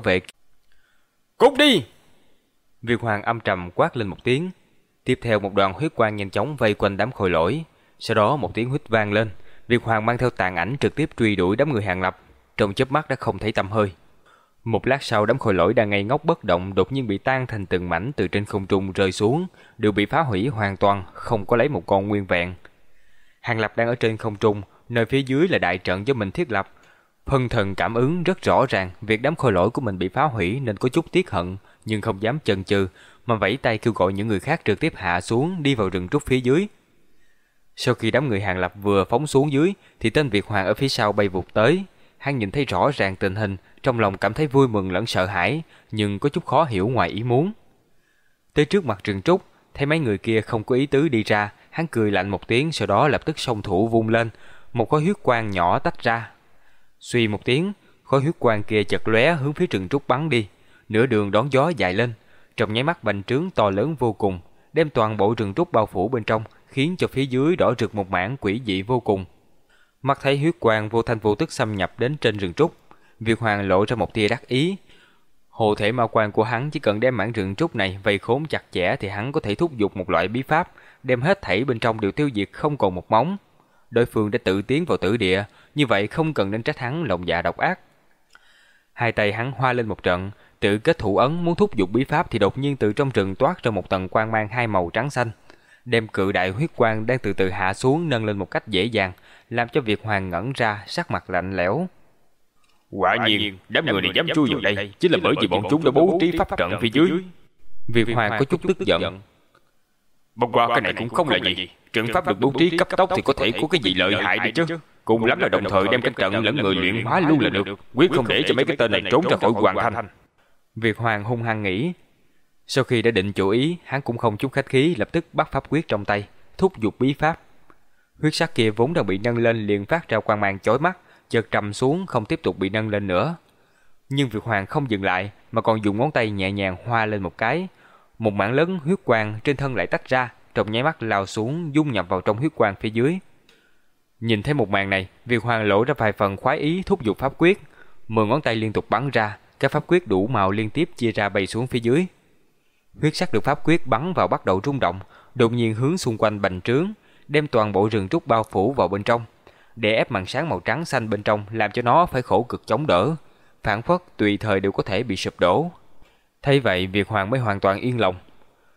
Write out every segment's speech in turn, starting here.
vệ. Cút đi! Việt Hoàng âm trầm quát lên một tiếng. Tiếp theo một đoàn huyết quang nhanh chóng vây quanh đám khôi lỗi. Sau đó một tiếng huyết vang lên. Việt Hoàng mang theo tàn ảnh trực tiếp truy đuổi đám người hàng lập. Trong chớp mắt đã không thấy tăm hơi. Một lát sau đám khôi lỗi đang ngây ngốc bất động đột nhiên bị tan thành từng mảnh từ trên không trung rơi xuống, đều bị phá hủy hoàn toàn, không có lấy một con nguyên vẹn. Hàng Lập đang ở trên không trung, nơi phía dưới là đại trận do mình thiết lập. Hưng thần cảm ứng rất rõ ràng việc đám khôi lỗi của mình bị phá hủy nên có chút tiếc hận, nhưng không dám chần chừ, mà vẫy tay kêu gọi những người khác trực tiếp hạ xuống đi vào rừng trúc phía dưới. Sau khi đám người Hàng Lập vừa phóng xuống dưới, thì tên Việt Hoàng ở phía sau bay vụt tới. Hắn nhìn thấy rõ ràng tình hình, trong lòng cảm thấy vui mừng lẫn sợ hãi, nhưng có chút khó hiểu ngoài ý muốn. Tới trước mặt rừng trúc, thấy mấy người kia không có ý tứ đi ra, hắn cười lạnh một tiếng sau đó lập tức song thủ vung lên, một khối huyết quang nhỏ tách ra. Suy một tiếng, khối huyết quang kia chật lóe hướng phía rừng trúc bắn đi, nửa đường đón gió dài lên, trong nháy mắt bành trướng to lớn vô cùng, đem toàn bộ rừng trúc bao phủ bên trong, khiến cho phía dưới đỏ rực một mảng quỷ dị vô cùng. Mắt thấy huyết quang vô thanh vô tức xâm nhập đến trên rừng trúc, Việt Hoàng lộ ra một tia đắc ý. hồ thể ma quan của hắn chỉ cần đem mảng rừng trúc này vây khốn chặt chẽ thì hắn có thể thúc giục một loại bí pháp, đem hết thảy bên trong đều tiêu diệt không còn một móng. Đối phương đã tự tiến vào tử địa, như vậy không cần nên trách hắn lòng dạ độc ác. Hai tay hắn hoa lên một trận, tự kết thủ ấn muốn thúc giục bí pháp thì đột nhiên từ trong rừng toát ra một tầng quang mang hai màu trắng xanh, đem cự đại huyết quang đang từ từ hạ xuống nâng lên một cách dễ dàng, làm cho Việt Hoàng ngẩn ra, sắc mặt lạnh lẽo. Quả nhiên, đám người này dám chui vào đây chính là bởi vì bọn chúng đã bố trí pháp trận phía dưới. Việt Hoàng có chút tức giận. Bất qua cái này cũng không là gì. Trận pháp được bố trí cấp tốc thì có thể có cái gì lợi hại đi chứ. Cùng lắm là đồng thời đem cánh trận lẫn người luyện hóa luôn là được. Quyết không để cho mấy cái tên này trốn ra khỏi hoàng thành. việc Hoàng hung hăng nghĩ. Sau khi đã định chủ ý, hắn cũng không chút khách khí lập tức bắt pháp quyết trong tay, thúc giục bí pháp. Huyết sắc kia vốn đang bị nâng lên liền phát ra quang mang chói mắt, chợt trầm xuống không tiếp tục bị nâng lên nữa. Nhưng Việt Hoàng không dừng lại mà còn dùng ngón tay nhẹ nhàng hoa lên một cái. Một mảng lớn huyết quang trên thân lại tách ra, trong nháy mắt lao xuống dung nhập vào trong huyết quang phía dưới. Nhìn thấy một màn này, Việt Hoàng lộ ra vài phần khoái ý thúc giục pháp quyết. Mười ngón tay liên tục bắn ra, các pháp quyết đủ màu liên tiếp chia ra bay xuống phía dưới. Huyết sắc được pháp quyết bắn vào bắt đầu rung động, đột nhiên hướng xung quanh bành trướng, đem toàn bộ rừng trúc bao phủ vào bên trong để ép màn sáng màu trắng xanh bên trong làm cho nó phải khổ cực chống đỡ, phản phất tùy thời đều có thể bị sụp đổ. Thay vậy, Việt Hoàng mới hoàn toàn yên lòng.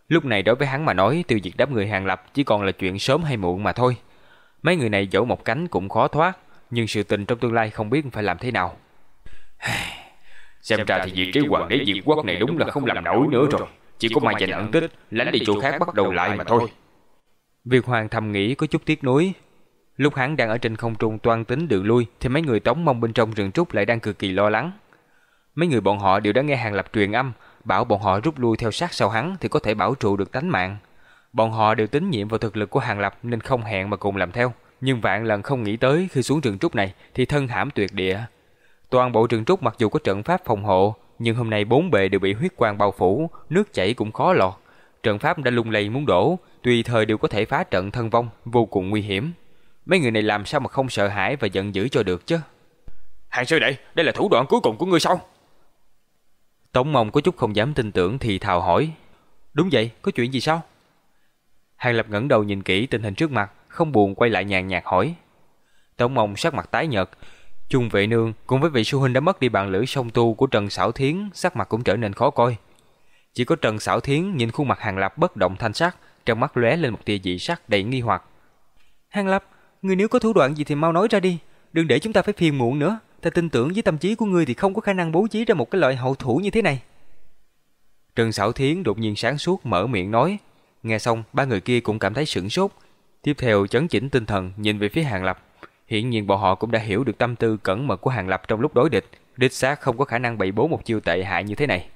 Lúc này đối với hắn mà nói, tiêu diệt đám người hàng lập chỉ còn là chuyện sớm hay muộn mà thôi. Mấy người này dẫu một cánh cũng khó thoát, nhưng sự tình trong tương lai không biết phải làm thế nào. Xem ra thì vị trí hoàng đế diệt quốc này đúng là không làm nổi nữa rồi. Chỉ có mai dành ẩn tích, lánh đi chỗ khác bắt đầu lại mà thôi. Việt Hoàng thầm nghĩ có chút tiếc nuối, Lúc hắn đang ở trên không trung toan tính đường lui thì mấy người tống mông bên trong rừng trúc lại đang cực kỳ lo lắng. Mấy người bọn họ đều đã nghe hàng lập truyền âm, bảo bọn họ rút lui theo sát sau hắn thì có thể bảo trụ được tánh mạng. Bọn họ đều tín nhiệm vào thực lực của hàng lập nên không hẹn mà cùng làm theo. Nhưng vạn lần không nghĩ tới khi xuống rừng trúc này thì thân hãm tuyệt địa. Toàn bộ rừng trúc mặc dù có trận pháp phòng hộ, nhưng hôm nay bốn bề đều bị huyết quang bao phủ, nước chảy cũng khó lọt. Trận pháp đã lung lay muốn đổ, tùy thời đều có thể phá trận thân vong, vô cùng nguy hiểm. Mấy người này làm sao mà không sợ hãi và giận dữ cho được chứ? Hàng sư đệ, đây là thủ đoạn cuối cùng của ngươi sao? Tống Mông có chút không dám tin tưởng thì thào hỏi. Đúng vậy, có chuyện gì sao? Hàng Lập ngẩng đầu nhìn kỹ tình hình trước mặt, không buồn quay lại nhàn nhạt hỏi. Tống Mông sắc mặt tái nhợt, Chung vệ nương cùng với vị sư huynh đã mất đi bàn lữ song tu của Trần Sảo Thiến, sắc mặt cũng trở nên khó coi. Chỉ có Trần Sảo Thiến nhìn khuôn mặt Hàng Lập bất động thanh sắc, trong mắt lóe lên một tia dị sắc đầy nghi hoặc. Hàng Lập, Ngươi nếu có thủ đoạn gì thì mau nói ra đi, đừng để chúng ta phải phiền muộn nữa. Ta tin tưởng với tâm trí của ngươi thì không có khả năng bố trí ra một cái loại hậu thủ như thế này. Trần Sảo Thiến đột nhiên sáng suốt mở miệng nói. Nghe xong, ba người kia cũng cảm thấy sửng sốt. Tiếp theo chấn chỉnh tinh thần nhìn về phía Hàng Lập. Hiển nhiên bọn họ cũng đã hiểu được tâm tư cẩn mật của Hàng Lập trong lúc đối địch. Đích xác không có khả năng bày bố một chiêu tệ hại như thế này.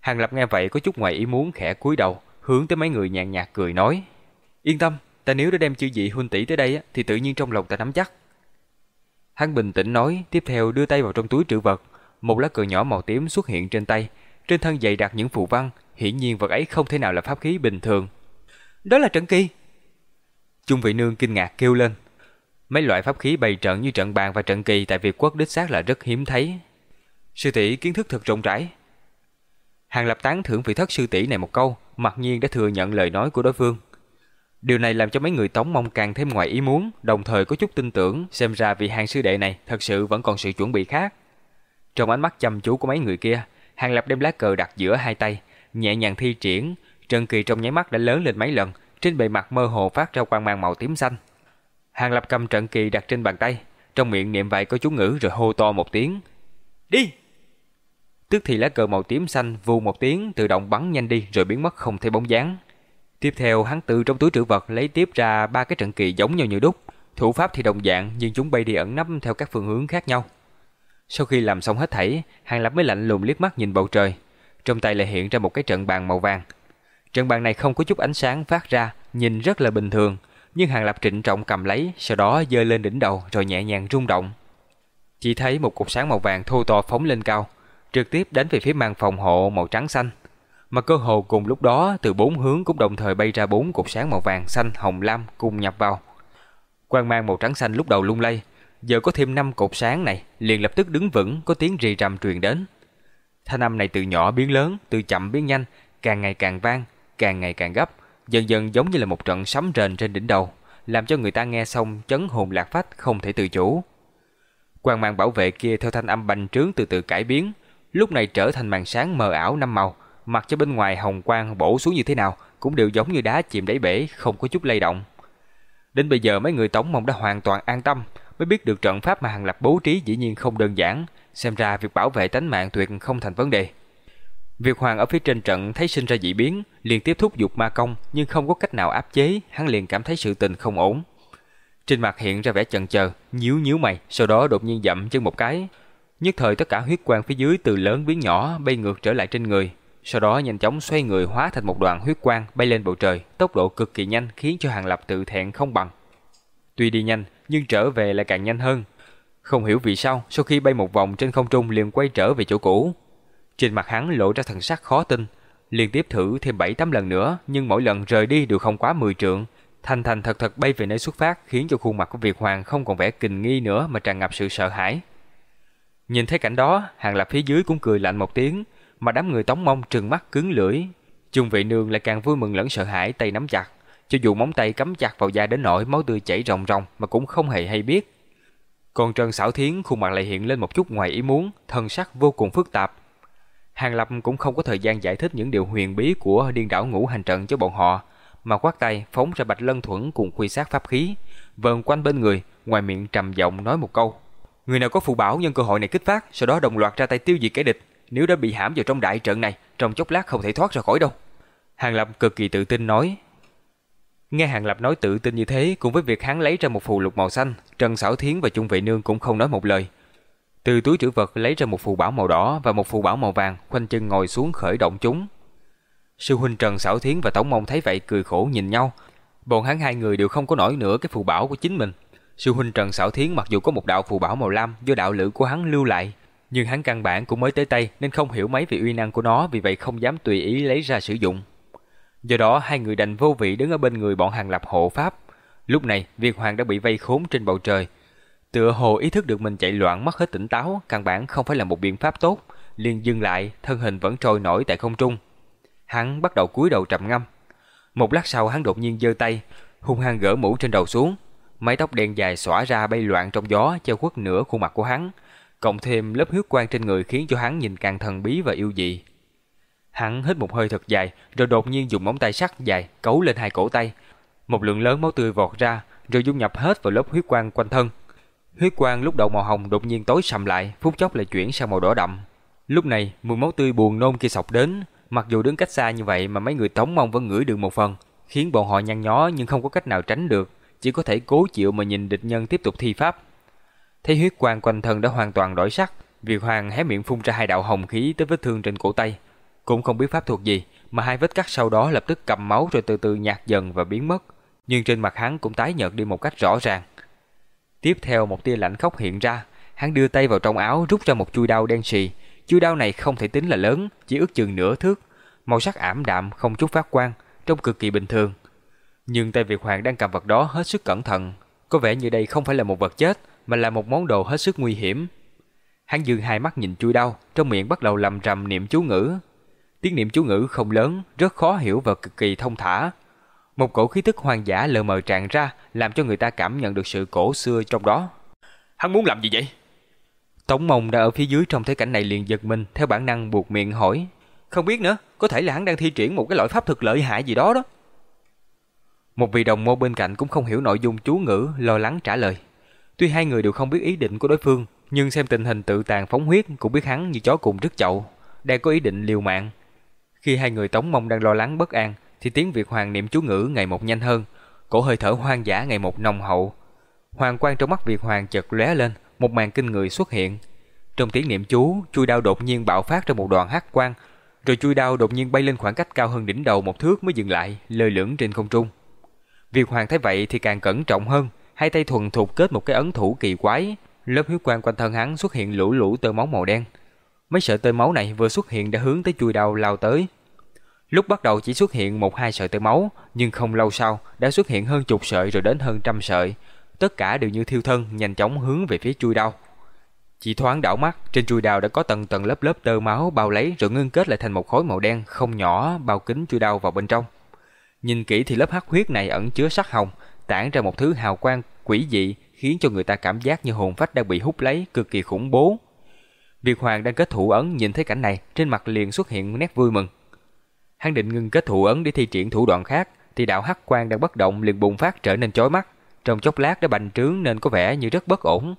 Hàng Lập nghe vậy có chút ngoài ý muốn khẽ cúi đầu, hướng tới mấy người nhàn nhạt cười nói. Yên tâm, ta nếu đã đem chư vị huynh tỷ tới đây á, thì tự nhiên trong lòng ta nắm chắc. Hắn bình tĩnh nói, tiếp theo đưa tay vào trong túi trữ vật, một lá cờ nhỏ màu tím xuất hiện trên tay, trên thân dày đặc những phù văn, hiển nhiên vật ấy không thể nào là pháp khí bình thường. Đó là trận kỳ. Trung vị nương kinh ngạc kêu lên. Mấy loại pháp khí bày trận như trận bàn và trận kỳ tại Việt quốc đích xác là rất hiếm thấy. Sư tỷ kiến thức thật rộng rãi. Hàng Lập tán thưởng vị thất sư tỷ này một câu, mặc nhiên đã thừa nhận lời nói của đối phương. Điều này làm cho mấy người Tống Mông càng thêm ngoài ý muốn, đồng thời có chút tin tưởng xem ra vị hàng sư đệ này thật sự vẫn còn sự chuẩn bị khác. Trong ánh mắt chăm chú của mấy người kia, Hàng Lập đem lá cờ đặt giữa hai tay, nhẹ nhàng thi triển, Trần Kỳ trong nháy mắt đã lớn lên mấy lần, trên bề mặt mơ hồ phát ra quang mang màu tím xanh. Hàng Lập cầm trận kỳ đặt trên bàn tay, trong miệng niệm vài câu chú ngữ rồi hô to một tiếng. Đi! Tức thì lá cờ màu tím xanh vù một tiếng tự động bắn nhanh đi rồi biến mất không thấy bóng dáng. Tiếp theo hắn từ trong túi trữ vật lấy tiếp ra ba cái trận kỳ giống nhau như đúc. Thủ pháp thì đồng dạng nhưng chúng bay đi ẩn nấp theo các phương hướng khác nhau. Sau khi làm xong hết thảy, Hàng Lập mới lạnh lùng liếc mắt nhìn bầu trời. Trong tay lại hiện ra một cái trận bàn màu vàng. Trận bàn này không có chút ánh sáng phát ra, nhìn rất là bình thường, nhưng Hàng Lập trịnh trọng cầm lấy, sau đó giơ lên đỉnh đầu rồi nhẹ nhàng rung động. Chỉ thấy một cục sáng màu vàng thô to phóng lên cao, trực tiếp đánh về phía màn phòng hộ màu trắng xanh. Mà cơ hồ cùng lúc đó từ bốn hướng cũng đồng thời bay ra bốn cục sáng màu vàng, xanh, hồng, lam cùng nhập vào. Quang mang màu trắng xanh lúc đầu lung lay, giờ có thêm năm cột sáng này, liền lập tức đứng vững, có tiếng rì rầm truyền đến. Thanh âm này từ nhỏ biến lớn, từ chậm biến nhanh, càng ngày càng vang, càng ngày càng gấp, dần dần giống như là một trận sấm rền trên đỉnh đầu, làm cho người ta nghe xong chấn hồn lạc phách không thể tự chủ. Quang mang bảo vệ kia theo thanh âm bành trướng từ từ cải biến, lúc này trở thành màn sáng mờ ảo năm màu, mặc cho bên ngoài hồng quang bổ xuống như thế nào cũng đều giống như đá chìm đáy bể, không có chút lay động. Đến bây giờ mấy người Tống Mông đã hoàn toàn an tâm, mới biết được trận pháp mà Hàng Lập bố trí dĩ nhiên không đơn giản, xem ra việc bảo vệ tánh mạng tuyệt không thành vấn đề. việc Hoàng ở phía trên trận thấy sinh ra dị biến, liền tiếp thúc dục ma công nhưng không có cách nào áp chế, hắn liền cảm thấy sự tình không ổn. Trên mặt hiện ra vẻ chần chờ, nhíu nhíu mày, sau đó đột nhiên dậm chân một cái. Nhất thời tất cả huyết quang phía dưới từ lớn biến nhỏ bay ngược trở lại trên người, sau đó nhanh chóng xoay người hóa thành một đoàn huyết quang bay lên bầu trời, tốc độ cực kỳ nhanh khiến cho Hàng Lập tự thẹn không bằng. Tuy đi nhanh, nhưng trở về lại càng nhanh hơn. Không hiểu vì sao, sau khi bay một vòng trên không trung liền quay trở về chỗ cũ. Trên mặt hắn lộ ra thần sắc khó tin, liên tiếp thử thêm 7-8 lần nữa, nhưng mỗi lần rời đi đều không quá 10 trượng. Thành thành thật thật bay về nơi xuất phát khiến cho khuôn mặt của Việt Hoàng không còn vẻ kinh nghi nữa mà tràn ngập sự sợ hãi. Nhìn thấy cảnh đó, Hàng Lập phía dưới cũng cười lạnh một tiếng, mà đám người tống mông trừng mắt cứng lưỡi. Trung vị nương lại càng vui mừng lẫn sợ hãi tay nắm chặt, cho dù móng tay cắm chặt vào da đến nỗi máu tươi chảy ròng ròng mà cũng không hề hay biết. Còn Trần Sảo Thiến khuôn mặt lại hiện lên một chút ngoài ý muốn, thân sắc vô cùng phức tạp. Hàng Lập cũng không có thời gian giải thích những điều huyền bí của điên đảo ngũ hành trận cho bọn họ, mà quát tay phóng ra bạch lân thuẫn cùng quy sát pháp khí, vờn quanh bên người, ngoài miệng trầm giọng nói một câu. Người nào có phù bảo nhân cơ hội này kích phát, sau đó đồng loạt ra tay tiêu diệt kẻ địch, nếu đã bị hãm vào trong đại trận này, trong chốc lát không thể thoát ra khỏi đâu. Hàng Lập cực kỳ tự tin nói. Nghe Hàng Lập nói tự tin như thế, cùng với việc hắn lấy ra một phù lục màu xanh, Trần Sảo Thiến và Trung Vệ Nương cũng không nói một lời. Từ túi trữ vật lấy ra một phù bảo màu đỏ và một phù bảo màu vàng, khoanh chân ngồi xuống khởi động chúng. Sư huynh Trần Sảo Thiến và Tống Mông thấy vậy cười khổ nhìn nhau. Bọn hắn hai người đều không có nổi nữa cái phù bảo của chính mình. Sư huynh Trần Sảo Thiến mặc dù có một đạo phù bảo màu lam do đạo lữ của hắn lưu lại, nhưng hắn căn bản cũng mới tới tay nên không hiểu mấy về uy năng của nó, vì vậy không dám tùy ý lấy ra sử dụng. Do đó hai người đành vô vị đứng ở bên người bọn hàng lập hộ pháp. Lúc này, Việt Hoàng đã bị vây khốn trên bầu trời. Tựa hồ ý thức được mình chạy loạn mất hết tỉnh táo, căn bản không phải là một biện pháp tốt, liền dừng lại, thân hình vẫn trôi nổi tại không trung. Hắn bắt đầu cúi đầu trầm ngâm. Một lát sau hắn đột nhiên giơ tay, hung hăng gỡ mũ trên đầu xuống, mái tóc đen dài xõa ra bay loạn trong gió che khuất nửa khuôn mặt của hắn, cộng thêm lớp huyết quang trên người khiến cho hắn nhìn càng thần bí và yêu dị. Hắn hít một hơi thật dài, rồi đột nhiên dùng móng tay sắc dài cấu lên hai cổ tay. Một lượng lớn máu tươi vọt ra, rồi dung nhập hết vào lớp huyết quang quanh thân. Huyết quang lúc đầu màu hồng đột nhiên tối sầm lại, phút chốc lại chuyển sang màu đỏ đậm. Lúc này, mùi máu tươi buồn nôn kia sọc đến, mặc dù đứng cách xa như vậy mà mấy người tống mong vẫn ngửi được một phần, khiến bọn họ nhăn nhó nhưng không có cách nào tránh được, chỉ có thể cố chịu mà nhìn địch nhân tiếp tục thi pháp. Thấy huyết quang quanh thân đã hoàn toàn đổi sắc, Việt Hoàng hé miệng phun ra hai đạo hồng khí tới vết thương trên cổ tay. Cũng không biết pháp thuật gì, mà hai vết cắt sau đó lập tức cầm máu rồi từ từ nhạt dần và biến mất. Nhưng trên mặt hắn cũng tái nhợt đi một cách rõ ràng. Tiếp theo một tia lạnh khốc hiện ra, hắn đưa tay vào trong áo rút ra một chui đao đen xì. Chui đao này không thể tính là lớn, chỉ ước chừng nửa thước, màu sắc ảm đạm không chút phát quang, trông cực kỳ bình thường. Nhưng tay Việt Hoàng đang cầm vật đó hết sức cẩn thận, có vẻ như đây không phải là một vật chết, mà là một món đồ hết sức nguy hiểm. Hắn dương hai mắt nhìn chui đau, trong miệng bắt đầu lầm rầm niệm chú ngữ. Tiếng niệm chú ngữ không lớn, rất khó hiểu và cực kỳ thông thả. Một cổ khí tức hoang dã lờ mờ tràn ra, làm cho người ta cảm nhận được sự cổ xưa trong đó. Hắn muốn làm gì vậy? Tống Mông đã ở phía dưới trong thấy cảnh này liền giật mình, theo bản năng buộc miệng hỏi. Không biết nữa, có thể là hắn đang thi triển một cái loại pháp thực lợi hại gì đó đó. Một vị đồng môn bên cạnh cũng không hiểu nội dung chú ngữ, lo lắng trả lời. Tuy hai người đều không biết ý định của đối phương, nhưng xem tình hình tự tàn phóng huyết cũng biết hắn như chó cùng rứt chậu, đang có ý định liều mạng. Khi hai người Tống Mông đang lo lắng bất an, thì tiếng Việt Hoàng niệm chú ngữ ngày một nhanh hơn, cổ hơi thở hoang dã ngày một nồng hậu. Hoàng quang trong mắt Việt Hoàng chợt lóe lên, một màn kinh người xuất hiện. Trong tiếng niệm chú, chui đao đột nhiên bạo phát ra một đoàn hắc quang, rồi chui đao đột nhiên bay lên khoảng cách cao hơn đỉnh đầu một thước mới dừng lại, lơ lửng trên không trung. Việt Hoàng thấy vậy thì càng cẩn trọng hơn, hai tay thuần thục kết một cái ấn thủ kỳ quái, lớp huyết quang quanh thân hắn xuất hiện lũ lũ tơ máu màu đen. Mấy sợi tơ máu này vừa xuất hiện đã hướng tới chui đầu lao tới. Lúc bắt đầu chỉ xuất hiện một hai sợi tơ máu, nhưng không lâu sau đã xuất hiện hơn chục sợi rồi đến hơn trăm sợi. Tất cả đều như thiêu thân, nhanh chóng hướng về phía chui đao. Chỉ thoáng đảo mắt, trên chui đao đã có tầng tầng lớp lớp tơ máu bao lấy rồi ngưng kết lại thành một khối màu đen không nhỏ bao kín chui đao vào bên trong. Nhìn kỹ thì lớp hắc huyết này ẩn chứa sắc hồng, tản ra một thứ hào quang quỷ dị khiến cho người ta cảm giác như hồn phách đang bị hút lấy cực kỳ khủng bố. Việt Hoàng đang kết thủ ấn nhìn thấy cảnh này, trên mặt liền xuất hiện nét vui mừng. Hắn định ngưng kết thủ ấn để thi triển thủ đoạn khác, thì đạo hắc quang đang bất động liền bùng phát trở nên chói mắt, trong chốc lát đã bành trướng nên có vẻ như rất bất ổn.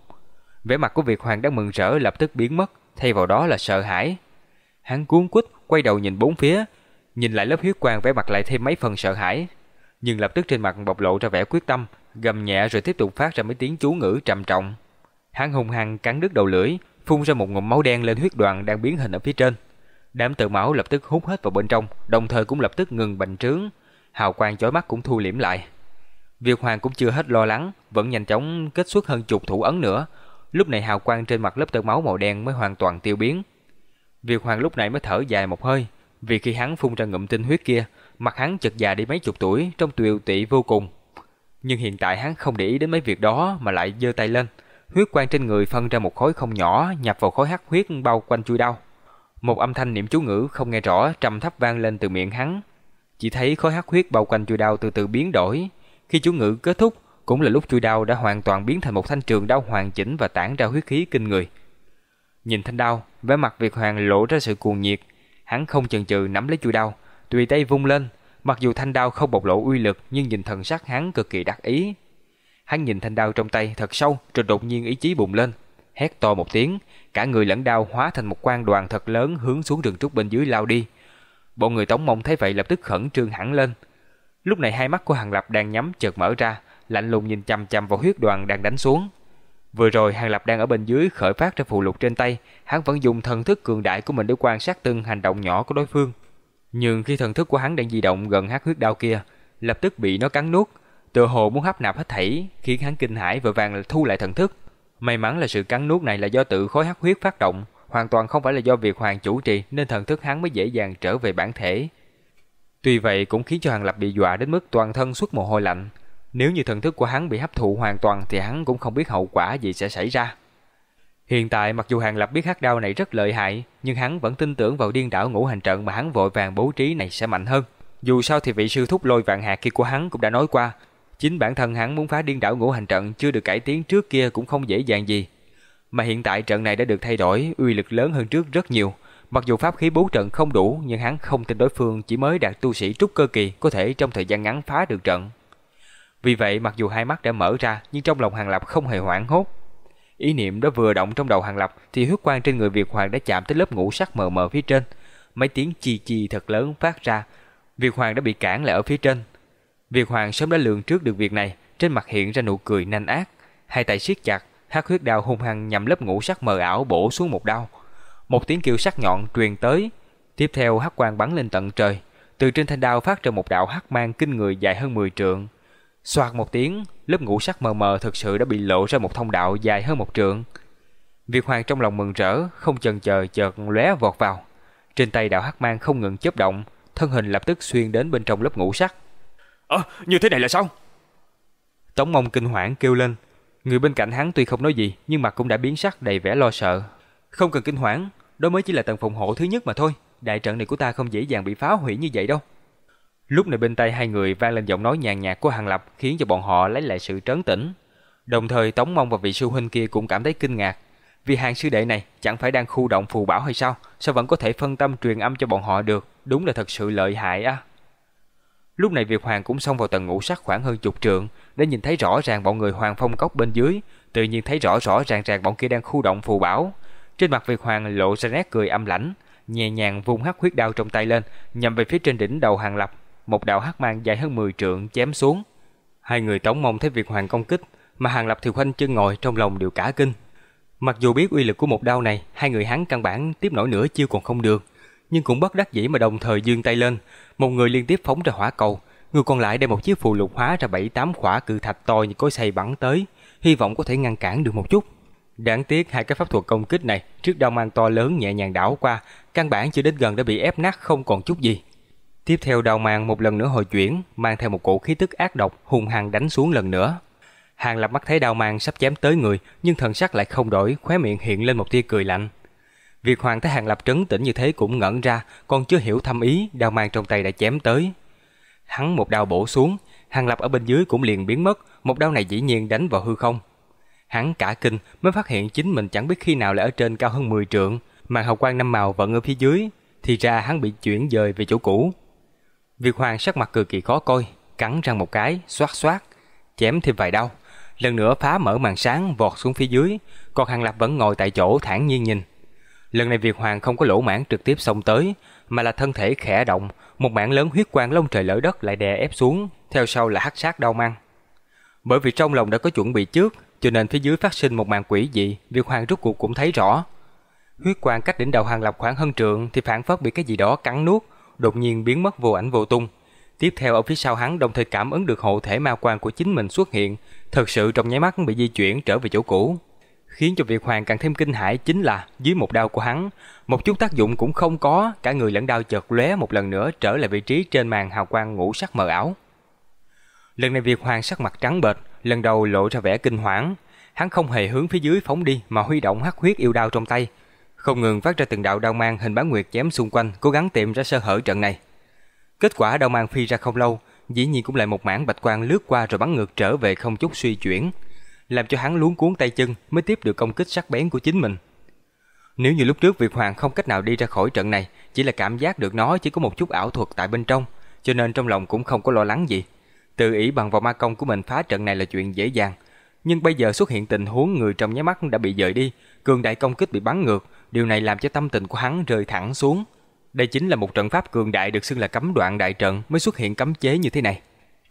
Vẻ mặt của Việt Hoàng đang mừng rỡ lập tức biến mất, thay vào đó là sợ hãi. Hắn cuốn quýt quay đầu nhìn bốn phía, nhìn lại lớp huyết quang vẻ mặt lại thêm mấy phần sợ hãi, nhưng lập tức trên mặt bộc lộ ra vẻ quyết tâm, gầm nhẹ rồi tiếp tục phát ra mấy tiếng chú ngữ trầm trọng. Hắn hung hăng cắn đứt đầu lưỡi, phun ra một ngụm máu đen lên huyết đoàn đang biến hình ở phía trên. Đám tự máu lập tức hút hết vào bên trong, đồng thời cũng lập tức ngừng bành trướng, hào quang chói mắt cũng thu liễm lại. Việt Hoàng cũng chưa hết lo lắng, vẫn nhanh chóng kết xuất hơn chục thủ ấn nữa. Lúc này hào quang trên mặt lớp tơ máu màu đen mới hoàn toàn tiêu biến. Việt Hoàng lúc này mới thở dài một hơi, vì khi hắn phun ra ngụm tinh huyết kia, mặt hắn chợt già đi mấy chục tuổi, trong tuyệt tị vô cùng. Nhưng hiện tại hắn không để ý đến mấy việc đó mà lại giơ tay lên, huyết quang trên người phân ra một khối không nhỏ nhập vào khối hắc huyết bao quanh chui đau. Một âm thanh niệm chú ngữ không nghe rõ trầm thấp vang lên từ miệng hắn. Chỉ thấy khối hắc huyết bao quanh chui đau từ từ biến đổi. Khi chú ngữ kết thúc, cũng là lúc chui đau đã hoàn toàn biến thành một thanh trường đao hoàn chỉnh và tản ra huyết khí kinh người. Nhìn thanh đao, vẻ mặt Việt Hoàng lộ ra sự cuồng nhiệt, hắn không chần chừ nắm lấy chui đao, tùy tay vung lên, mặc dù thanh đao không bộc lộ uy lực nhưng nhìn thần sắc hắn cực kỳ đắc ý. Hắn nhìn thanh đao trong tay thật sâu rồi đột nhiên ý chí bùng lên, hét to một tiếng, cả người lẫn đao hóa thành một quang đoàn thật lớn hướng xuống rừng trúc bên dưới lao đi. Bọn người Tống Mông thấy vậy lập tức khẩn trương hẳn lên. Lúc này hai mắt của Hàng Lập đang nhắm chợt mở ra, lạnh lùng nhìn chằm chằm vào huyết đoàn đang đánh xuống. Vừa rồi Hàng Lập đang ở bên dưới khởi phát ra phù lục trên tay, hắn vẫn dùng thần thức cường đại của mình để quan sát từng hành động nhỏ của đối phương. Nhưng khi thần thức của hắn đang di động gần hắc huyết đao kia, lập tức bị nó cắn nuốt, tựa hồ muốn hấp nạp hết thảy, khiến hắn kinh hãi vội vàng thu lại thần thức. May mắn là sự cắn nuốt này là do tự khối hắc huyết phát động, hoàn toàn không phải là do việc hoàng chủ trì nên thần thức hắn mới dễ dàng trở về bản thể. Tuy vậy cũng khiến cho Hàng Lập bị dọa đến mức toàn thân xuất mồ hôi lạnh. Nếu như thần thức của hắn bị hấp thụ hoàn toàn thì hắn cũng không biết hậu quả gì sẽ xảy ra. Hiện tại mặc dù Hàng Lập biết hắc đao này rất lợi hại, nhưng hắn vẫn tin tưởng vào điên đảo ngũ hành trận mà hắn vội vàng bố trí này sẽ mạnh hơn. Dù sao thì vị sư thúc lôi vạn hạt kia của hắn cũng đã nói qua, chính bản thân hắn muốn phá điên đảo ngũ hành trận chưa được cải tiến trước kia cũng không dễ dàng gì. Mà hiện tại trận này đã được thay đổi, uy lực lớn hơn trước rất nhiều. Mặc dù pháp khí bố trận không đủ, nhưng hắn không tin đối phương chỉ mới đạt tu sĩ trúc cơ kỳ có thể trong thời gian ngắn phá được trận. Vì vậy mặc dù hai mắt đã mở ra, nhưng trong lòng Hàng Lập không hề hoảng hốt. Ý niệm đó vừa động trong đầu Hàng Lập thì huyết quang trên người Việt Hoàng đã chạm tới lớp ngũ sắc mờ mờ phía trên. Mấy tiếng chi chi thật lớn phát ra. Việt Hoàng đã bị cản lại ở phía trên. Việt Hoàng sớm đã lường trước được việc này, trên mặt hiện ra nụ cười nanh ác, hai tay siết chặt, hắc huyết đao hung hăng nhằm lớp ngũ sắc mờ ảo bổ xuống một đao. Một tiếng kêu sắc nhọn truyền tới, tiếp theo hắc quang bắn lên tận trời, từ trên thanh đao phát ra một đạo hắc mang kinh người dài hơn 10 trượng. Xoạt một tiếng, lớp ngũ sắc mờ mờ thực sự đã bị lộ ra một thông đạo dài hơn một trượng. Việt Hoàng trong lòng mừng rỡ, không chần chờ chợt lóe vọt vào. Trên tay đạo hắc mang không ngừng chớp động, thân hình lập tức xuyên đến bên trong lớp ngũ sắc. Ơ, như thế này là sao? Tống Mông kinh hoảng kêu lên. Người bên cạnh hắn tuy không nói gì, nhưng mặt cũng đã biến sắc đầy vẻ lo sợ. Không cần kinh hoảng, đó mới chỉ là tầng phòng hộ thứ nhất mà thôi. Đại trận này của ta không dễ dàng bị phá hủy như vậy đâu. Lúc này bên tay hai người vang lên giọng nói nhàn nhạt của Hàng Lập khiến cho bọn họ lấy lại sự trấn tĩnh. Đồng thời Tống Mông và vị sư huynh kia cũng cảm thấy kinh ngạc. Vì hàng sư đệ này chẳng phải đang khu động phù bảo hay sao? Sao vẫn có thể phân tâm truyền âm cho bọn họ được? Đúng là thật sự lợi hại á. Lúc này Việt Hoàng cũng xông vào tầng ngũ sắc khoảng hơn chục trượng để nhìn thấy rõ ràng bọn người Hoàng Phong Cốc bên dưới, tự nhiên thấy rõ rõ ràng ràng bọn kia đang khu động phù bảo. Trên mặt Việt Hoàng lộ ra nét cười âm lãnh, nhẹ nhàng vung hắc huyết đao trong tay lên, nhằm về phía trên đỉnh đầu Hàng Lập, một đạo hắc mang dài hơn 10 trượng chém xuống. Hai người tống mông thấy việc Hoàng công kích, mà Hàng Lập thì khoanh chân ngồi trong lòng đều cả kinh. Mặc dù biết uy lực của một đao này, hai người hắn căn bản tiếp nổi nửa chiêu còn không được, nhưng cũng bất đắc dĩ mà đồng thời giương tay lên, một người liên tiếp phóng ra hỏa cầu, người còn lại đem một chiếc phù lục hóa ra bảy tám khỏa cự thạch to như cối xay bắn tới, hy vọng có thể ngăn cản được một chút. Đáng tiếc hai cái pháp thuật công kích này trước đao mang to lớn nhẹ nhàng đảo qua, căn bản chưa đến gần đã bị ép nát không còn chút gì. Tiếp theo đào mang một lần nữa hồi chuyển, mang theo một cổ khí tức ác độc hung hăng đánh xuống lần nữa. Hàng Lập mắt thấy đào mang sắp chém tới người, nhưng thần sắc lại không đổi, khóe miệng hiện lên một tia cười lạnh. Việc Hoàng thấy Hàng Lập trấn tĩnh như thế cũng ngẩn ra, còn chưa hiểu thâm ý, đào mang trong tay đã chém tới. Hắn một đao bổ xuống, Hàng Lập ở bên dưới cũng liền biến mất, một đao này dĩ nhiên đánh vào hư không. Hắn cả kinh mới phát hiện chính mình chẳng biết khi nào lại ở trên cao hơn 10 trượng, mà hào quang năm màu vẫn ở phía dưới, thì ra hắn bị chuyển dời về chỗ cũ. Việt Hoàng sắc mặt cực kỳ khó coi, cắn răng một cái, xoát xoát, chém thêm vài đau. Lần nữa phá mở màn sáng vọt xuống phía dưới, còn Hàng Lập vẫn ngồi tại chỗ thản nhiên nhìn. Lần này Việt Hoàng không có lỗ mãn trực tiếp xông tới, mà là thân thể khẽ động, một mảng lớn huyết quang lông trời lỡ đất lại đè ép xuống, theo sau là hắc sát đau mang. Bởi vì trong lòng đã có chuẩn bị trước, cho nên phía dưới phát sinh một màn quỷ dị, Việt Hoàng rút cuộc cũng thấy rõ. Huyết quang cách đỉnh đầu Hàng Lập khoảng hơn trượng thì phản phất bị cái gì đó cắn nuốt, đột nhiên biến mất vô ảnh vô tung. Tiếp theo ở phía sau hắn đồng thời cảm ứng được hộ thể ma quan của chính mình xuất hiện, thật sự trong nháy mắt bị di chuyển trở về chỗ cũ. Khiến cho Việt Hoàng càng thêm kinh hãi chính là dưới một đao của hắn, một chút tác dụng cũng không có, cả người lẫn đao chợt lóe một lần nữa trở lại vị trí trên màn hào quang ngũ sắc mờ ảo. Lần này Việt Hoàng sắc mặt trắng bệch, lần đầu lộ ra vẻ kinh hoảng, hắn không hề hướng phía dưới phóng đi mà huy động hắc huyết yêu đao trong tay, không ngừng phát ra từng đạo đao mang hình bán nguyệt chém xung quanh, cố gắng tìm ra sơ hở trận này. Kết quả đao mang phi ra không lâu, dĩ nhiên cũng lại một mảng bạch quang lướt qua rồi bắn ngược trở về không chút suy chuyển, làm cho hắn luống cuốn tay chân mới tiếp được công kích sắc bén của chính mình. Nếu như lúc trước Việt Hoàng không cách nào đi ra khỏi trận này, chỉ là cảm giác được nó chỉ có một chút ảo thuật tại bên trong, cho nên trong lòng cũng không có lo lắng gì. Tự ý bằng vào ma công của mình phá trận này là chuyện dễ dàng, nhưng bây giờ xuất hiện tình huống người trong nháy mắt đã bị dời đi, cường đại công kích bị bắn ngược, điều này làm cho tâm tình của hắn rơi thẳng xuống. Đây chính là một trận pháp cường đại được xưng là cấm đoạn đại trận mới xuất hiện cấm chế như thế này.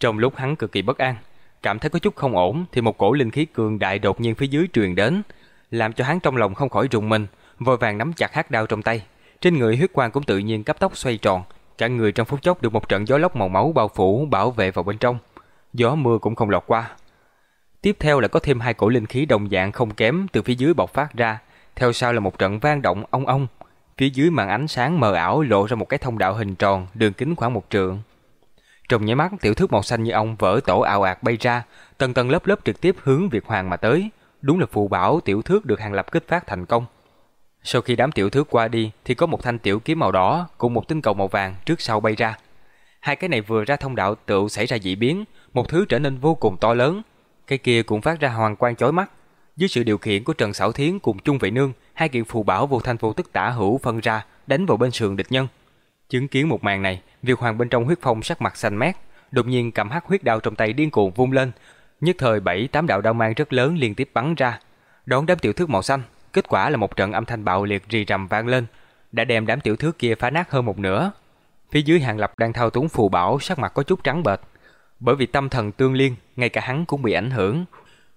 Trong lúc hắn cực kỳ bất an, cảm thấy có chút không ổn thì một cổ linh khí cường đại đột nhiên phía dưới truyền đến, làm cho hắn trong lòng không khỏi rùng mình, vội vàng nắm chặt hắc đao trong tay. Trên người huyết quang cũng tự nhiên cấp tốc xoay tròn, cả người trong phút chốc được một trận gió lốc màu máu bao phủ bảo vệ vào bên trong. Gió mưa cũng không lọt qua. Tiếp theo là có thêm hai cổ linh khí đồng dạng không kém từ phía dưới bộc phát ra, theo sau là một trận vang động ong ong. Phía dưới màn ánh sáng mờ ảo lộ ra một cái thông đạo hình tròn, đường kính khoảng một trượng. Trong nháy mắt, tiểu thước màu xanh như ong vỡ tổ ào ạt bay ra, tầng tầng lớp lớp trực tiếp hướng Việt Hoàng mà tới. Đúng là phù bảo tiểu thước được hàng lập kích phát thành công. Sau khi đám tiểu thước qua đi thì có một thanh tiểu kiếm màu đỏ cùng một tinh cầu màu vàng trước sau bay ra. Hai cái này vừa ra thông đạo tự xảy ra dị biến, một thứ trở nên vô cùng to lớn. Cái kia cũng phát ra hoàng quang chói mắt, dưới sự điều khiển của Trần Sảo Thiến cùng Trung Vệ Nương, hai kiện phù bảo vô thanh vô tức tả hữu phân ra, đánh vào bên sườn địch nhân. Chứng kiến một màn này, Việt Hoàng bên trong huyết phong sắc mặt xanh mét, đột nhiên cầm hắc huyết đao trong tay điên cuồng vung lên, nhất thời bảy tám đạo đao mang rất lớn liên tiếp bắn ra, đón đám tiểu thước màu xanh. Kết quả là một trận âm thanh bạo liệt rì rầm vang lên, đã đem đám tiểu thước kia phá nát hơn một nửa. Phía dưới hàng lập đang thao túng phù bảo sắc mặt có chút trắng bệch, bởi vì tâm thần tương liên, ngay cả hắn cũng bị ảnh hưởng,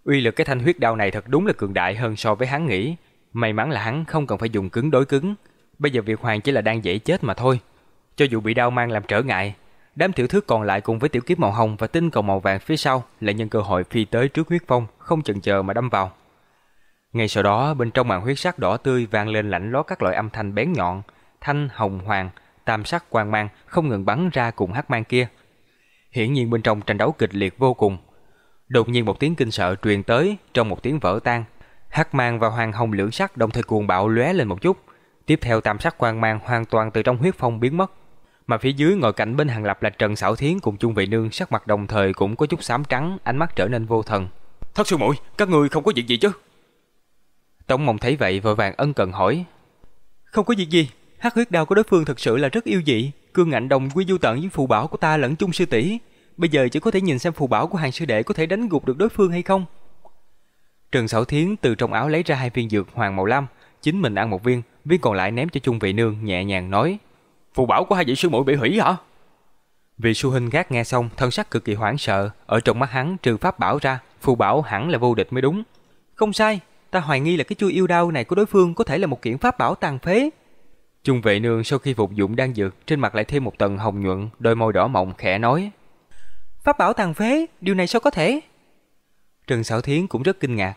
Uy lực cái thanh huyết đao này thật đúng là cường đại hơn so với hắn nghĩ. May mắn là hắn không cần phải dùng cứng đối cứng. Bây giờ Việt Hoàng chỉ là đang dễ chết mà thôi. Cho dù bị đao mang làm trở ngại, đám tiểu thước còn lại cùng với tiểu kiếp màu hồng và tinh cầu màu vàng phía sau lại nhân cơ hội phi tới trước huyết phong, không chần chờ mà đâm vào. Ngay sau đó, bên trong màn huyết sắc đỏ tươi vang lên lạnh lót các loại âm thanh bén nhọn, thanh, hồng, hoàng, tam sắc quang mang không ngừng bắn ra cùng hắc mang kia. Hiển nhiên bên trong tranh đấu kịch liệt vô cùng, Đột nhiên một tiếng kinh sợ truyền tới, trong một tiếng vỡ tan, Hắc mang và hoàng hồng lưỡng sắc đồng thời cuồng bạo lóe lên một chút, tiếp theo tam sắc quang mang hoàn toàn từ trong huyết phong biến mất. Mà phía dưới ngồi cạnh bên hàng lập là Trần Sảo Thiến cùng Chung Vị Nương sắc mặt đồng thời cũng có chút xám trắng, ánh mắt trở nên vô thần. Thất sư muội, các người không có việc gì chứ? Tống Mộng thấy vậy vội vàng ân cần hỏi. Không có việc gì, hắc huyết đao của đối phương thật sự là rất yêu dị, cương ngạnh đồng quy du tận với phù bảo của ta lẫn chung sư tỷ. Bây giờ chỉ có thể nhìn xem phù bảo của hàng sư đệ có thể đánh gục được đối phương hay không. Trần Sảo Thiến từ trong áo lấy ra hai viên dược hoàng màu lam, chính mình ăn một viên, viên còn lại ném cho Chung Vị Nương nhẹ nhàng nói: "Phù bảo của hai vị sư muội bị hủy hả?" Vị sư huynh gác nghe xong, thân sắc cực kỳ hoảng sợ, ở trong mắt hắn trừ pháp bảo ra, phù bảo hẳn là vô địch mới đúng. Không sai, ta hoài nghi là cái chui yêu đao này của đối phương có thể là một kiện pháp bảo tàn phế. Trung vệ nương sau khi phục dụng đan dược, trên mặt lại thêm một tầng hồng nhuận, đôi môi đỏ mọng khẽ nói: "Pháp bảo tàn phế, điều này sao có thể?" Trần Sảo Thiến cũng rất kinh ngạc,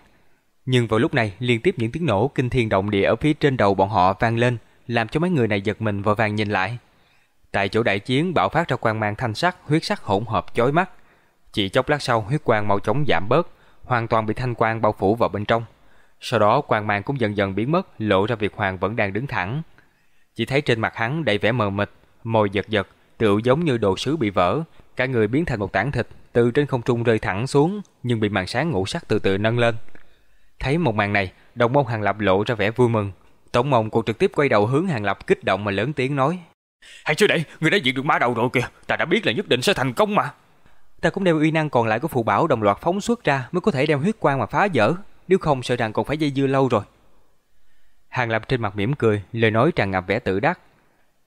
nhưng vào lúc này liên tiếp những tiếng nổ kinh thiên động địa ở phía trên đầu bọn họ vang lên, làm cho mấy người này giật mình vội vàng nhìn lại. Tại chỗ đại chiến bạo phát ra quang mang thanh sắc, huyết sắc hỗn hợp chói mắt. Chỉ chốc lát sau huyết quang mau chóng giảm bớt, hoàn toàn bị thanh quang bao phủ vào bên trong. Sau đó quang mang cũng dần dần biến mất, lộ ra việc Hoàng vẫn đang đứng thẳng. Chỉ thấy trên mặt hắn đầy vẻ mờ mịt, môi giật giật, tựu giống như đồ sứ bị vỡ, cả người biến thành một tảng thịt, từ trên không trung rơi thẳng xuống, nhưng bị màn sáng ngũ sắc từ từ nâng lên. Thấy một màn này, đồng môn Hàng Lập lộ ra vẻ vui mừng. Tổng mộng cũng trực tiếp quay đầu hướng Hàng Lập kích động mà lớn tiếng nói. Hãy sư đệ, người đã diệt được má đầu rồi kìa, ta đã biết là nhất định sẽ thành công mà. Ta cũng đem uy năng còn lại của phù bảo đồng loạt phóng xuất ra mới có thể đem huyết quang mà phá vỡ, nếu không sợ rằng còn phải dây dưa lâu rồi. Hàng Lập trên mặt mỉm cười, lời nói tràn ngập vẻ tự đắc.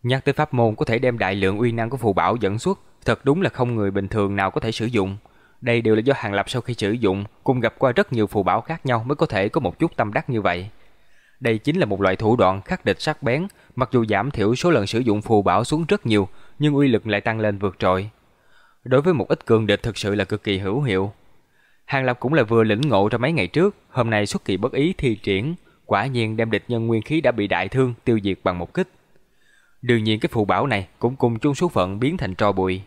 Nhắc tới pháp môn có thể đem đại lượng uy năng của phù bảo dẫn xuất, thật đúng là không người bình thường nào có thể sử dụng. Đây đều là do Hàng Lập sau khi sử dụng, cùng gặp qua rất nhiều phù bảo khác nhau mới có thể có một chút tâm đắc như vậy. Đây chính là một loại thủ đoạn khắc địch sắc bén, mặc dù giảm thiểu số lần sử dụng phù bảo xuống rất nhiều, nhưng uy lực lại tăng lên vượt trội. Đối với một ít cường địch thực sự là cực kỳ hữu hiệu. Hàng Lập cũng là vừa lĩnh ngộ ra mấy ngày trước, hôm nay xuất kỳ bất ý thi triển, quả nhiên đem địch nhân nguyên khí đã bị đại thương tiêu diệt bằng một kích. Đương nhiên cái phù bảo này cũng cùng chung số phận biến thành tro bụi.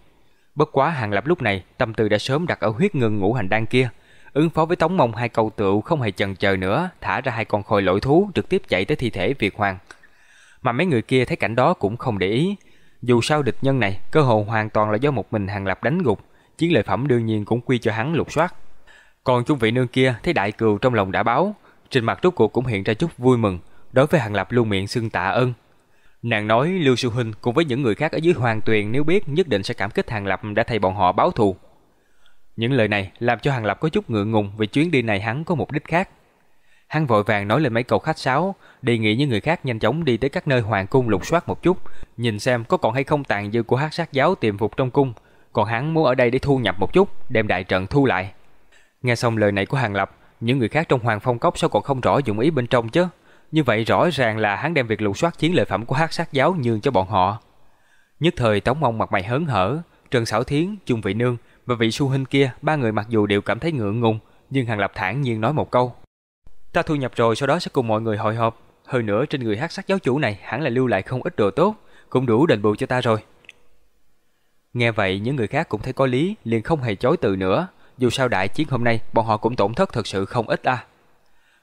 Bất quá Hàng Lập lúc này tâm tư đã sớm đặt ở huyết ngưng ngũ hành đan kia, ứng phó với Tống Mông hai câu tựu không hề chần chờ nữa, thả ra hai con khôi lỗi thú trực tiếp chạy tới thi thể Việt Hoàng. Mà mấy người kia thấy cảnh đó cũng không để ý, dù sao địch nhân này cơ hội hoàn toàn là do một mình Hàng Lập đánh gục, chiến lợi phẩm đương nhiên cũng quy cho hắn lục soát. Còn trung vị nương kia thấy đại cừu trong lòng đã báo, trên mặt rốt cuộc cũng hiện ra chút vui mừng, đối với Hàng Lập luôn miệng xưng tạ ơn. Nàng nói Lưu Sư Huynh cùng với những người khác ở dưới hoàng tuyền nếu biết nhất định sẽ cảm kích Hàng Lập đã thay bọn họ báo thù. Những lời này làm cho Hàng Lập có chút ngượng ngùng vì chuyến đi này hắn có mục đích khác. Hắn vội vàng nói lên mấy câu khách sáo, đề nghị những người khác nhanh chóng đi tới các nơi hoàng cung lục soát một chút, nhìn xem có còn hay không tàn dư của hắc sát giáo tiềm phục trong cung, còn hắn muốn ở đây để thu nhập một chút, đem đại trận thu lại. Nghe xong lời này của Hàng Lập, những người khác trong Hoàng Phong Cốc sao còn không rõ dụng ý bên trong chứ? Như vậy rõ ràng là hắn đem việc lục soát chiến lợi phẩm của hắc sát giáo nhường cho bọn họ. Nhất thời Tống Mông mặt mày hớn hở, Trần Sảo Thiến, Trung Vị Nương và vị su huynh kia, ba người mặc dù đều cảm thấy ngượng ngùng, nhưng Hàng Lập thản nhiên nói một câu. Ta thu nhập rồi sau đó sẽ cùng mọi người hội họp. Hơn nữa trên người hắc sát giáo chủ này hẳn là lưu lại không ít đồ tốt, cũng đủ đền bù cho ta rồi. Nghe vậy những người khác cũng thấy có lý, liền không hề chối từ nữa. Dù sao đại chiến hôm nay bọn họ cũng tổn thất thật sự không ít à.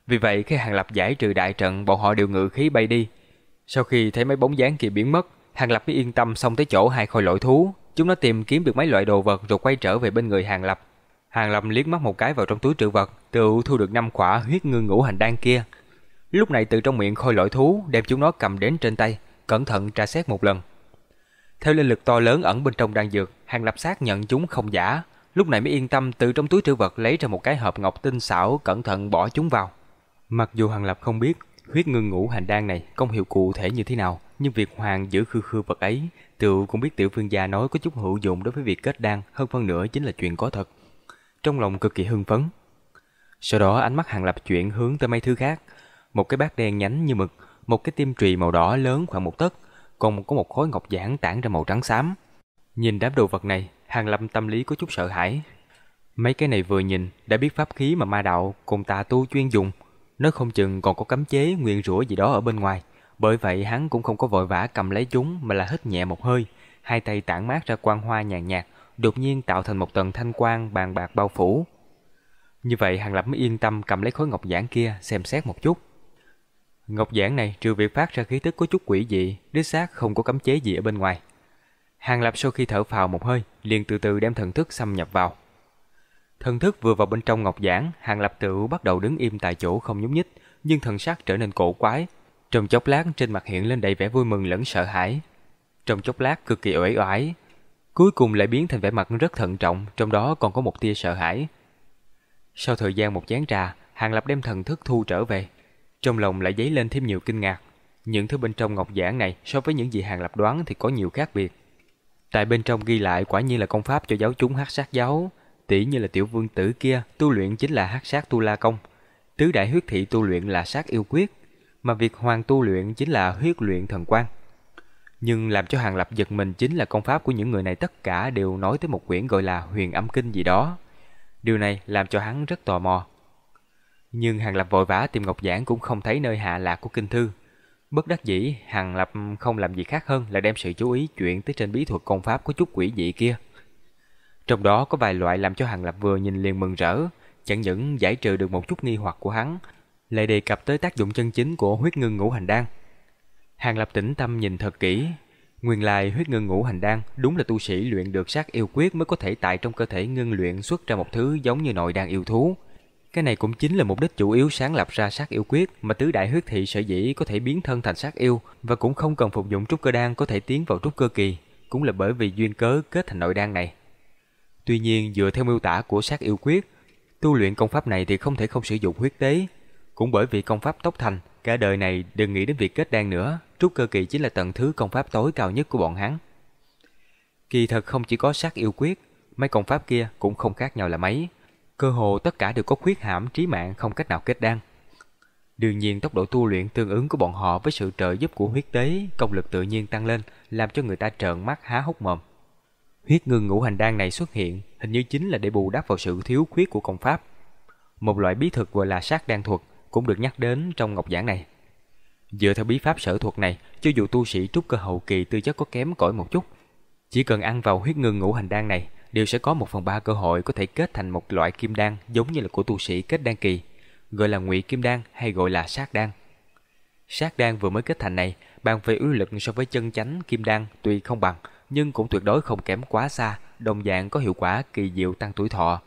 Vì vậy khi Hàng Lập giải trừ đại trận bọn họ đều ngự khí bay đi. Sau khi thấy mấy bóng dáng kia biến mất, Hàng Lập mới yên tâm xong tới chỗ hai khôi lỗi thú. Chúng nó tìm kiếm được mấy loại đồ vật rồi quay trở về bên người Hàng Lập. Hàng Lập liếc mắt một cái vào trong túi trữ vật, tự thu được năm quả huyết ngư ngũ hành đan kia. Lúc này từ trong miệng khôi lỗi thú đem chúng nó cầm đến trên tay, cẩn thận tra xét một lần. Theo linh lực to lớn ẩn bên trong đan dược, Hàng Lập xác nhận chúng không giả, lúc này mới yên tâm từ trong túi trữ vật lấy ra một cái hộp ngọc tinh xảo, cẩn thận bỏ chúng vào. Mặc dù Hàng Lập không biết huyết ngưng ngũ hành đan này công hiệu cụ thể như thế nào, nhưng việc Hoàng giữ khư khư vật ấy, tự cũng biết tiểu phương gia nói có chút hữu dụng đối với việc kết đan, hơn phân nửa chính là chuyện có thật. Trong lòng cực kỳ hưng phấn. Sau đó ánh mắt Hàng Lập chuyển hướng tới mấy thứ khác, một cái bát đen nhánh như mực, một cái tim trì màu đỏ lớn khoảng một tấc, còn có một khối ngọc giản tản ra màu trắng xám. Nhìn đám đồ vật này, Hàng lập tâm lý có chút sợ hãi. Mấy cái này vừa nhìn đã biết pháp khí mà ma đạo cùng tà tu chuyên dùng, nó không chừng còn có cấm chế nguyên rủa gì đó ở bên ngoài. Bởi vậy hắn cũng không có vội vã cầm lấy chúng mà là hít nhẹ một hơi, hai tay tản mát ra quang hoa nhàn nhạt, đột nhiên tạo thành một tầng thanh quang bàn bạc bao phủ. Như vậy Hàng Lập mới yên tâm cầm lấy khối ngọc giản kia xem xét một chút. Ngọc giản này trừ việc phát ra khí tức có chút quỷ dị, đích xác không có cấm chế gì ở bên ngoài. Hàng Lập sau khi thở phào một hơi, liền từ từ đem thần thức xâm nhập vào. Thần thức vừa vào bên trong ngọc giản, Hàng Lập tự bắt đầu đứng im tại chỗ không nhúc nhích, nhưng thần sắc trở nên cổ quái. Trong chốc lát trên mặt hiện lên đầy vẻ vui mừng lẫn sợ hãi. Trong chốc lát cực kỳ uể oải, cuối cùng lại biến thành vẻ mặt rất thận trọng, trong đó còn có một tia sợ hãi. Sau thời gian một chén trà, Hàng Lập đem thần thức thu trở về. Trong lòng lại dấy lên thêm nhiều kinh ngạc. Những thứ bên trong ngọc giản này so với những gì Hàng Lập đoán thì có nhiều khác biệt. Tại bên trong ghi lại quả nhiên là công pháp cho giáo chúng hắc sát giáo, tỷ như là tiểu vương tử kia tu luyện chính là hắc sát tu la công, tứ đại huyết thị tu luyện là sát yêu quyết, mà việc hoàng tu luyện chính là huyết luyện thần quan. Nhưng làm cho Hàng Lập giật mình chính là công pháp của những người này tất cả đều nói tới một quyển gọi là huyền âm kinh gì đó. Điều này làm cho hắn rất tò mò. Nhưng Hàng Lập vội vã tìm Ngọc Giảng cũng không thấy nơi hạ lạc của kinh thư. Bất đắc dĩ, Hàng Lập không làm gì khác hơn là đem sự chú ý chuyển tới trên bí thuật công pháp của chút quỷ dị kia. Trong đó có vài loại làm cho Hàng Lập vừa nhìn liền mừng rỡ, chẳng những giải trừ được một chút nghi hoặc của hắn, lại đề cập tới tác dụng chân chính của huyết ngưng ngũ hành đan. Hàng Lập tĩnh tâm nhìn thật kỹ, nguyên lai huyết ngưng ngũ hành đan đúng là tu sĩ luyện được sát yêu quyết mới có thể tại trong cơ thể ngưng luyện xuất ra một thứ giống như nội đan yêu thú. Cái này cũng chính là mục đích chủ yếu sáng lập ra sát yêu quyết mà tứ đại huyết thị sở dĩ có thể biến thân thành sát yêu và cũng không cần phục dụng trúc cơ đan có thể tiến vào trúc cơ kỳ, cũng là bởi vì duyên cớ kết thành nội đan này. Tuy nhiên dựa theo miêu tả của sát yêu quyết, tu luyện công pháp này thì không thể không sử dụng huyết tế. Cũng bởi vì công pháp tốc thành, cả đời này đừng nghĩ đến việc kết đan nữa, trúc cơ kỳ chính là tận thứ công pháp tối cao nhất của bọn hắn. Kỳ thật không chỉ có sát yêu quyết, mấy công pháp kia cũng không khác nhau là mấy. Cơ hồ tất cả đều có khuyết hãm trí mạng không cách nào kết đan. Đương nhiên tốc độ tu luyện tương ứng của bọn họ với sự trợ giúp của huyết tế, công lực tự nhiên tăng lên, làm cho người ta trợn mắt há hốc mồm. Huyết ngưng ngũ hành đan này xuất hiện hình như chính là để bù đắp vào sự thiếu khuyết của công pháp. Một loại bí thuật gọi là sát đan thuật cũng được nhắc đến trong ngọc giảng này. Dựa theo bí pháp sở thuật này, cho dù tu sĩ trúc cơ hậu kỳ tư chất có kém cỏi một chút, chỉ cần ăn vào huyết ngưng ngũ hành đan này, đều sẽ có một phần ba cơ hội có thể kết thành một loại kim đan giống như là của tu sĩ kết đan kỳ, gọi là ngụy kim đan hay gọi là sát đan. Sát đan vừa mới kết thành này, bàn về uy lực so với chân chánh kim đan tuy không bằng, nhưng cũng tuyệt đối không kém quá xa, đồng dạng có hiệu quả kỳ diệu tăng tuổi thọ.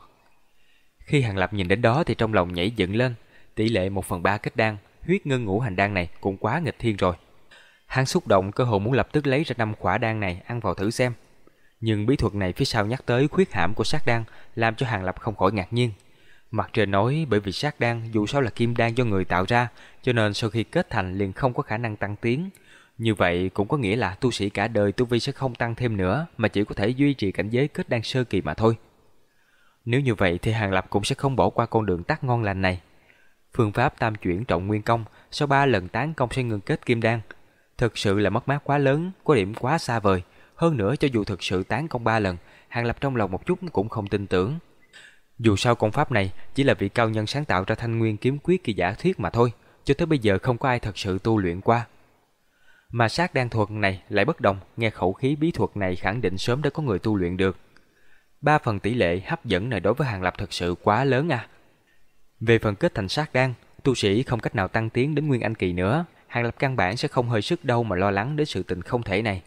Khi Hàng Lập nhìn đến đó thì trong lòng nhảy dựng lên, tỷ lệ 1 phần 3 kết đan, huyết ngân ngũ hành đan này cũng quá nghịch thiên rồi. Hắn xúc động cơ hội muốn lập tức lấy ra năm khỏa đan này ăn vào thử xem. Nhưng bí thuật này phía sau nhắc tới khuyết hãm của sát đan làm cho Hàng Lập không khỏi ngạc nhiên. Mặt trời nói bởi vì sát đan dù sao là kim đan do người tạo ra cho nên sau khi kết thành liền không có khả năng tăng tiến. Như vậy cũng có nghĩa là tu sĩ cả đời tu vi sẽ không tăng thêm nữa mà chỉ có thể duy trì cảnh giới kết đan sơ kỳ mà thôi. Nếu như vậy thì Hàng Lập cũng sẽ không bỏ qua con đường tắt ngon lành này. Phương pháp tam chuyển trọng nguyên công sau ba lần tán công sẽ ngừng kết kim đan. Thực sự là mất mát quá lớn, có điểm quá xa vời. Hơn nữa cho dù thực sự tán công ba lần, Hàng Lập trong lòng một chút cũng không tin tưởng. Dù sao công pháp này chỉ là vị cao nhân sáng tạo ra thanh nguyên kiếm quyết kỳ giả thuyết mà thôi, cho tới bây giờ không có ai thật sự tu luyện qua. Mà sát đan thuật này lại bất đồng, nghe khẩu khí bí thuật này khẳng định sớm đã có người tu luyện được. Ba phần tỷ lệ hấp dẫn này đối với Hàng Lập thật sự quá lớn à. Về phần kết thành sát đan, tu sĩ không cách nào tăng tiến đến Nguyên Anh Kỳ nữa, Hàng Lập căn bản sẽ không hơi sức đâu mà lo lắng đến sự tình không thể này.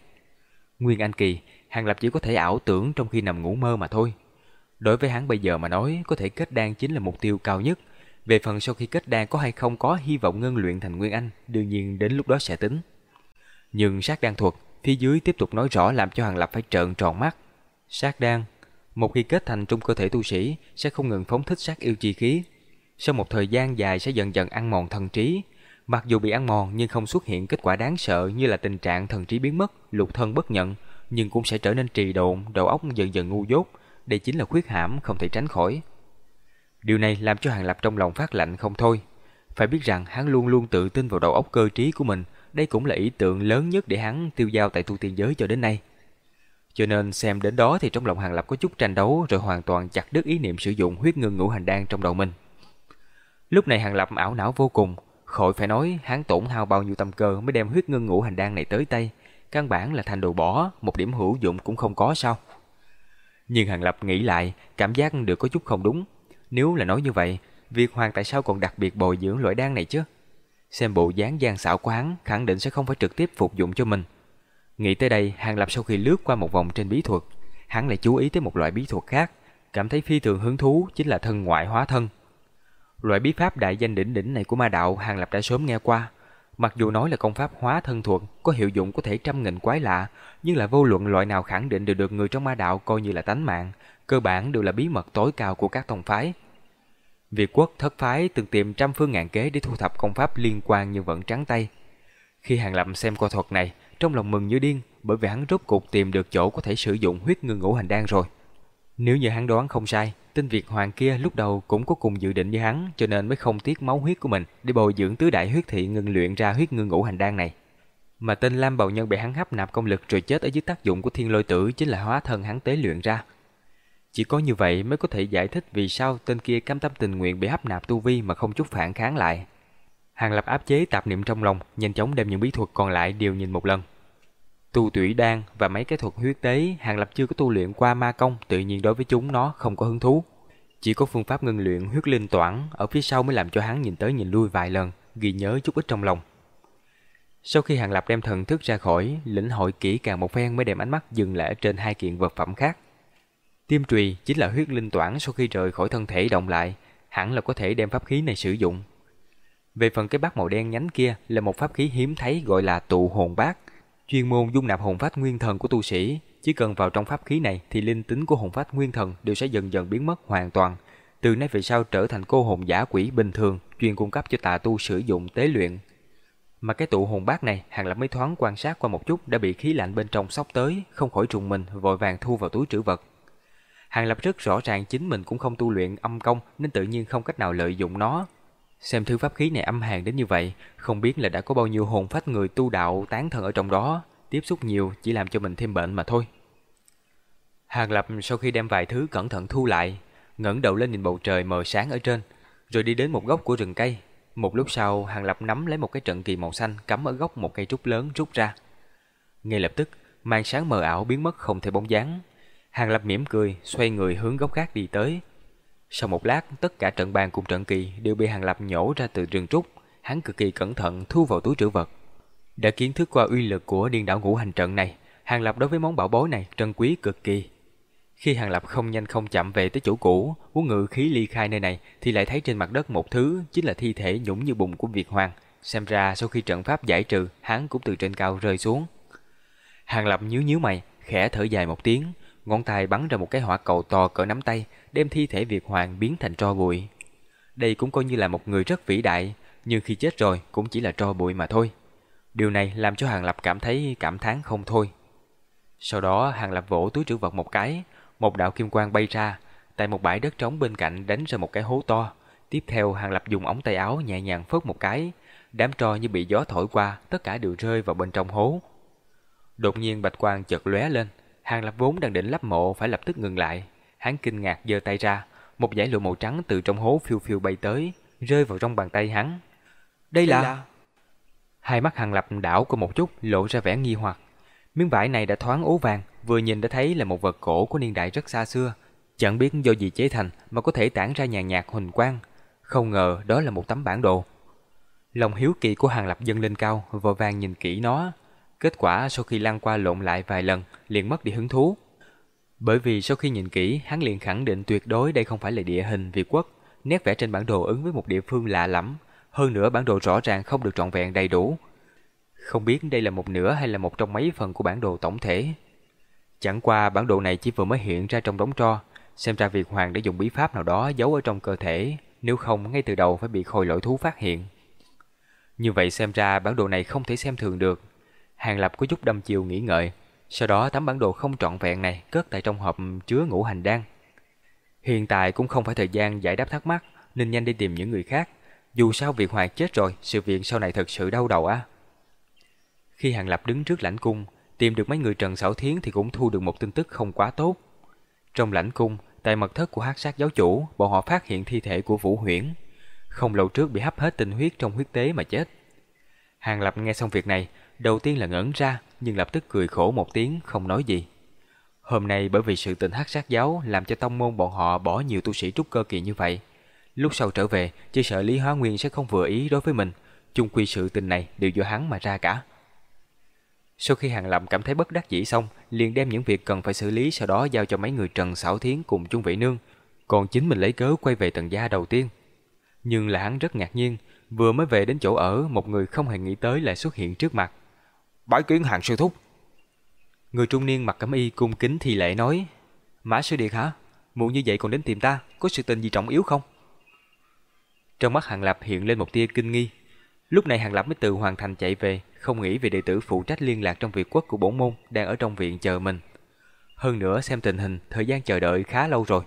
Nguyên Anh Kỳ, Hàng Lập chỉ có thể ảo tưởng trong khi nằm ngủ mơ mà thôi. Đối với hắn bây giờ mà nói, có thể kết đan chính là mục tiêu cao nhất. Về phần sau khi kết đan có hay không có hy vọng ngân luyện thành Nguyên Anh, đương nhiên đến lúc đó sẽ tính. Nhưng sát đan thuật, phía dưới tiếp tục nói rõ làm cho Hàng Lập phải trợn tròn mắt. Sát đan, một khi kết thành trong cơ thể tu sĩ, sẽ không ngừng phóng thích sát yêu chi khí. Sau một thời gian dài sẽ dần dần ăn mòn thần trí. Mặc dù bị ăn mòn nhưng không xuất hiện kết quả đáng sợ như là tình trạng thần trí biến mất, lục thân bất nhận, nhưng cũng sẽ trở nên trì độn, đầu óc dần dần ngu dốt. Đây chính là khuyết hãm không thể tránh khỏi. Điều này làm cho Hàng Lập trong lòng phát lạnh không thôi. Phải biết rằng hắn luôn luôn tự tin vào đầu óc cơ trí của mình, đây cũng là ý tưởng lớn nhất để hắn tiêu giao tại tu tiên giới cho đến nay. Cho nên xem đến đó thì trong lòng Hàng Lập có chút tranh đấu rồi hoàn toàn chặt đứt ý niệm sử dụng huyết ngưng ngũ hành đan trong đầu mình. Lúc này Hàng Lập ảo não vô cùng, khỏi phải nói hắn tổn hao bao nhiêu tâm cơ mới đem huyết ngưng ngũ hành đan này tới tay, căn bản là thành đồ bỏ, một điểm hữu dụng cũng không có sao. Nhưng Hàng Lập nghĩ lại, cảm giác được có chút không đúng. Nếu là nói như vậy, việc Hoàng tại sao còn đặc biệt bồi dưỡng loại đan này chứ? Xem bộ dáng gian xảo của hắn, khẳng định sẽ không phải trực tiếp phục dụng cho mình. Nghĩ tới đây, Hàng Lập sau khi lướt qua một vòng trên bí thuật, hắn lại chú ý tới một loại bí thuật khác, cảm thấy phi thường hứng thú chính là thân ngoại hóa thân. Loại bí pháp đại danh đỉnh đỉnh này của ma đạo Hàng Lập đã sớm nghe qua. Mặc dù nói là công pháp hóa thân thuật có hiệu dụng có thể trăm nghìn quái lạ, nhưng là vô luận loại nào khẳng định đều được người trong ma đạo coi như là tánh mạng, cơ bản đều là bí mật tối cao của các tông phái. Việt quốc thất phái từng tìm trăm phương ngàn kế để thu thập công pháp liên quan nhưng vẫn trắng tay. Khi Hàng Lập xem qua thuật này, trong lòng mừng như điên bởi vì hắn rốt cuộc tìm được chỗ có thể sử dụng huyết ngưng ngũ hành đan rồi. Nếu như hắn đoán không sai, tên Việt Hoàng kia lúc đầu cũng có cùng dự định với hắn cho nên mới không tiếc máu huyết của mình để bồi dưỡng tứ đại huyết thị ngưng luyện ra huyết ngưng ngũ hành đan này. Mà tên Lam Bào Nhân bị hắn hấp nạp công lực rồi chết ở dưới tác dụng của thiên lôi tử chính là hóa thân hắn tế luyện ra. Chỉ có như vậy mới có thể giải thích vì sao tên kia cam tâm tình nguyện bị hấp nạp tu vi mà không chút phản kháng lại. Hàng Lập áp chế tạp niệm trong lòng, nhanh chóng đem những bí thuật còn lại đều nhìn một lần. Tu tủy đan và mấy cái thuật huyết tế, Hàng Lập chưa có tu luyện qua ma công, tự nhiên đối với chúng nó không có hứng thú. Chỉ có phương pháp ngưng luyện huyết linh toản ở phía sau mới làm cho hắn nhìn tới nhìn lui vài lần, ghi nhớ chút ít trong lòng. Sau khi Hàng Lập đem thần thức ra khỏi, lĩnh hội kỹ càng một phen mới đem ánh mắt dừng lại trên hai kiện vật phẩm khác. Tiêm trùy chính là huyết linh toản sau khi rời khỏi thân thể động lại, hẳn là có thể đem pháp khí này sử dụng. Về phần cái bát màu đen nhánh kia là một pháp khí hiếm thấy gọi là tụ hồn bát, chuyên môn dung nạp hồn phách nguyên thần của tu sĩ, chỉ cần vào trong pháp khí này thì linh tính của hồn phách nguyên thần đều sẽ dần dần biến mất hoàn toàn, từ nay về sau trở thành cô hồn giả quỷ bình thường, chuyên cung cấp cho tà tu sử dụng tế luyện. Mà cái tụ hồn bát này, Hàng Lập mấy thoáng quan sát qua một chút đã bị khí lạnh bên trong xốc tới, không khỏi trùng mình, vội vàng thu vào túi trữ vật. Hàng Lập rất rõ ràng chính mình cũng không tu luyện âm công nên tự nhiên không cách nào lợi dụng nó. Xem thứ pháp khí này âm hàn đến như vậy, không biết là đã có bao nhiêu hồn phách người tu đạo tán thần ở trong đó, tiếp xúc nhiều chỉ làm cho mình thêm bệnh mà thôi. Hàng Lập sau khi đem vài thứ cẩn thận thu lại, ngẩng đầu lên nhìn bầu trời mờ sáng ở trên, rồi đi đến một góc của rừng cây. Một lúc sau, Hàng Lập nắm lấy một cái trận kỳ màu xanh cắm ở góc một cây trúc lớn rút ra. Ngay lập tức, màn sáng mờ ảo biến mất không thể bóng dáng. Hàng Lập mỉm cười, xoay người hướng góc khác đi tới. Sau một lát, tất cả trận bàn cùng trận kỳ đều bị Hàng Lập nhổ ra từ rừng trúc. Hắn cực kỳ cẩn thận thu vào túi trữ vật. Đã kiến thức qua uy lực của điên đảo ngũ hành trận này, Hàng Lập đối với món bảo bối này trân quý cực kỳ. Khi Hàng Lập không nhanh không chậm về tới chỗ cũ, muốn ngự khí ly khai nơi này thì lại thấy trên mặt đất một thứ chính là thi thể nhũng như bùn của Việt Hoàng. Xem ra sau khi trận pháp giải trừ, hắn cũng từ trên cao rơi xuống. Hàng Lập nhíu nhíu mày, khẽ thở dài một tiếng, ngón tay bắn ra một cái hỏa cầu to cỡ nắm tay, đem thi thể Việt Hoàng biến thành tro bụi. Đây cũng coi như là một người rất vĩ đại, nhưng khi chết rồi cũng chỉ là tro bụi mà thôi. Điều này làm cho Hàng Lập cảm thấy cảm thán không thôi. Sau đó Hàng Lập vỗ túi trữ vật một cái, một đạo kim quang bay ra, tại một bãi đất trống bên cạnh đánh ra một cái hố to. Tiếp theo Hàng Lập dùng ống tay áo nhẹ nhàng phớt một cái, đám tro như bị gió thổi qua, tất cả đều rơi vào bên trong hố. Đột nhiên bạch quang chợt lóe lên, Hàng Lập vốn đang định lắp mộ phải lập tức ngừng lại. Hắn kinh ngạc giơ tay ra, một dải lụa màu trắng từ trong hố phiêu phiêu bay tới, rơi vào trong bàn tay hắn. Đây là... là... Hai mắt Hàng Lập đảo của một chút lộ ra vẻ nghi hoặc. Miếng vải này đã thoáng ố vàng, vừa nhìn đã thấy là một vật cổ của niên đại rất xa xưa. Chẳng biết do gì chế thành mà có thể tản ra nhàn nhạt huỳnh quang. Không ngờ đó là một tấm bản đồ. Lòng hiếu kỳ của Hàng Lập dâng lên cao, vội vàng nhìn kỹ nó. Kết quả sau khi lăn qua lộn lại vài lần, liền mất đi hứng thú. Bởi vì sau khi nhìn kỹ, hắn liền khẳng định tuyệt đối đây không phải là địa hình Việt quốc. Nét vẽ trên bản đồ ứng với một địa phương lạ lắm. Hơn nữa bản đồ rõ ràng không được trọn vẹn đầy đủ. Không biết đây là một nửa hay là một trong mấy phần của bản đồ tổng thể. Chẳng qua bản đồ này chỉ vừa mới hiện ra trong đống tro, xem ra Việt Hoàng đã dùng bí pháp nào đó giấu ở trong cơ thể, nếu không ngay từ đầu phải bị khôi lỗi thú phát hiện. Như vậy xem ra bản đồ này không thể xem thường được. Hàng Lập có chút đâm chiều nghĩ ngợi, sau đó tấm bản đồ không trọn vẹn này cất tại trong hộp chứa ngũ hành đan. Hiện tại cũng không phải thời gian giải đáp thắc mắc, nên nhanh đi tìm những người khác. Dù sao Việt Hoàng chết rồi, sự việc sau này thật sự đau đầu á. Khi Hàng Lập đứng trước lãnh cung, tìm được mấy người Trần Sảo Thiến thì cũng thu được một tin tức không quá tốt. Trong lãnh cung, tại mật thất của hắc sát giáo chủ, bọn họ phát hiện thi thể của Vũ Huyễn. Không lâu trước bị hấp hết tinh huyết trong huyết tế mà chết. Hàng Lập nghe xong việc này, đầu tiên là ngẩn ra, nhưng lập tức cười khổ một tiếng không nói gì. Hôm nay bởi vì sự tình hắc sát giáo làm cho tông môn bọn họ bỏ nhiều tu sĩ trúc cơ kỳ như vậy. Lúc sau trở về, chỉ sợ Lý Hóa Nguyên sẽ không vừa ý đối với mình. Chung quy sự tình này đều do hắn mà ra cả. Sau khi Hàng Lập cảm thấy bất đắc dĩ xong, liền đem những việc cần phải xử lý sau đó giao cho mấy người Trần Sảo Thiến cùng Trung vĩ Nương, còn chính mình lấy cớ quay về tầng gia đầu tiên. Nhưng là hắn rất ngạc nhiên, vừa mới về đến chỗ ở, một người không hề nghĩ tới lại xuất hiện trước mặt. Bái kiến hàng sư thúc. Người trung niên mặc cẩm y cung kính thì lễ nói, Mã sư điệt hả? Muộn như vậy còn đến tìm ta, có sự tình gì trọng yếu không? Trong mắt Hàng Lập hiện lên một tia kinh nghi. Lúc này Hàng Lập mới từ hoàn thành chạy về, không nghĩ về đệ tử phụ trách liên lạc trong việc quốc của bổn môn đang ở trong viện chờ mình. Hơn nữa xem tình hình, thời gian chờ đợi khá lâu rồi.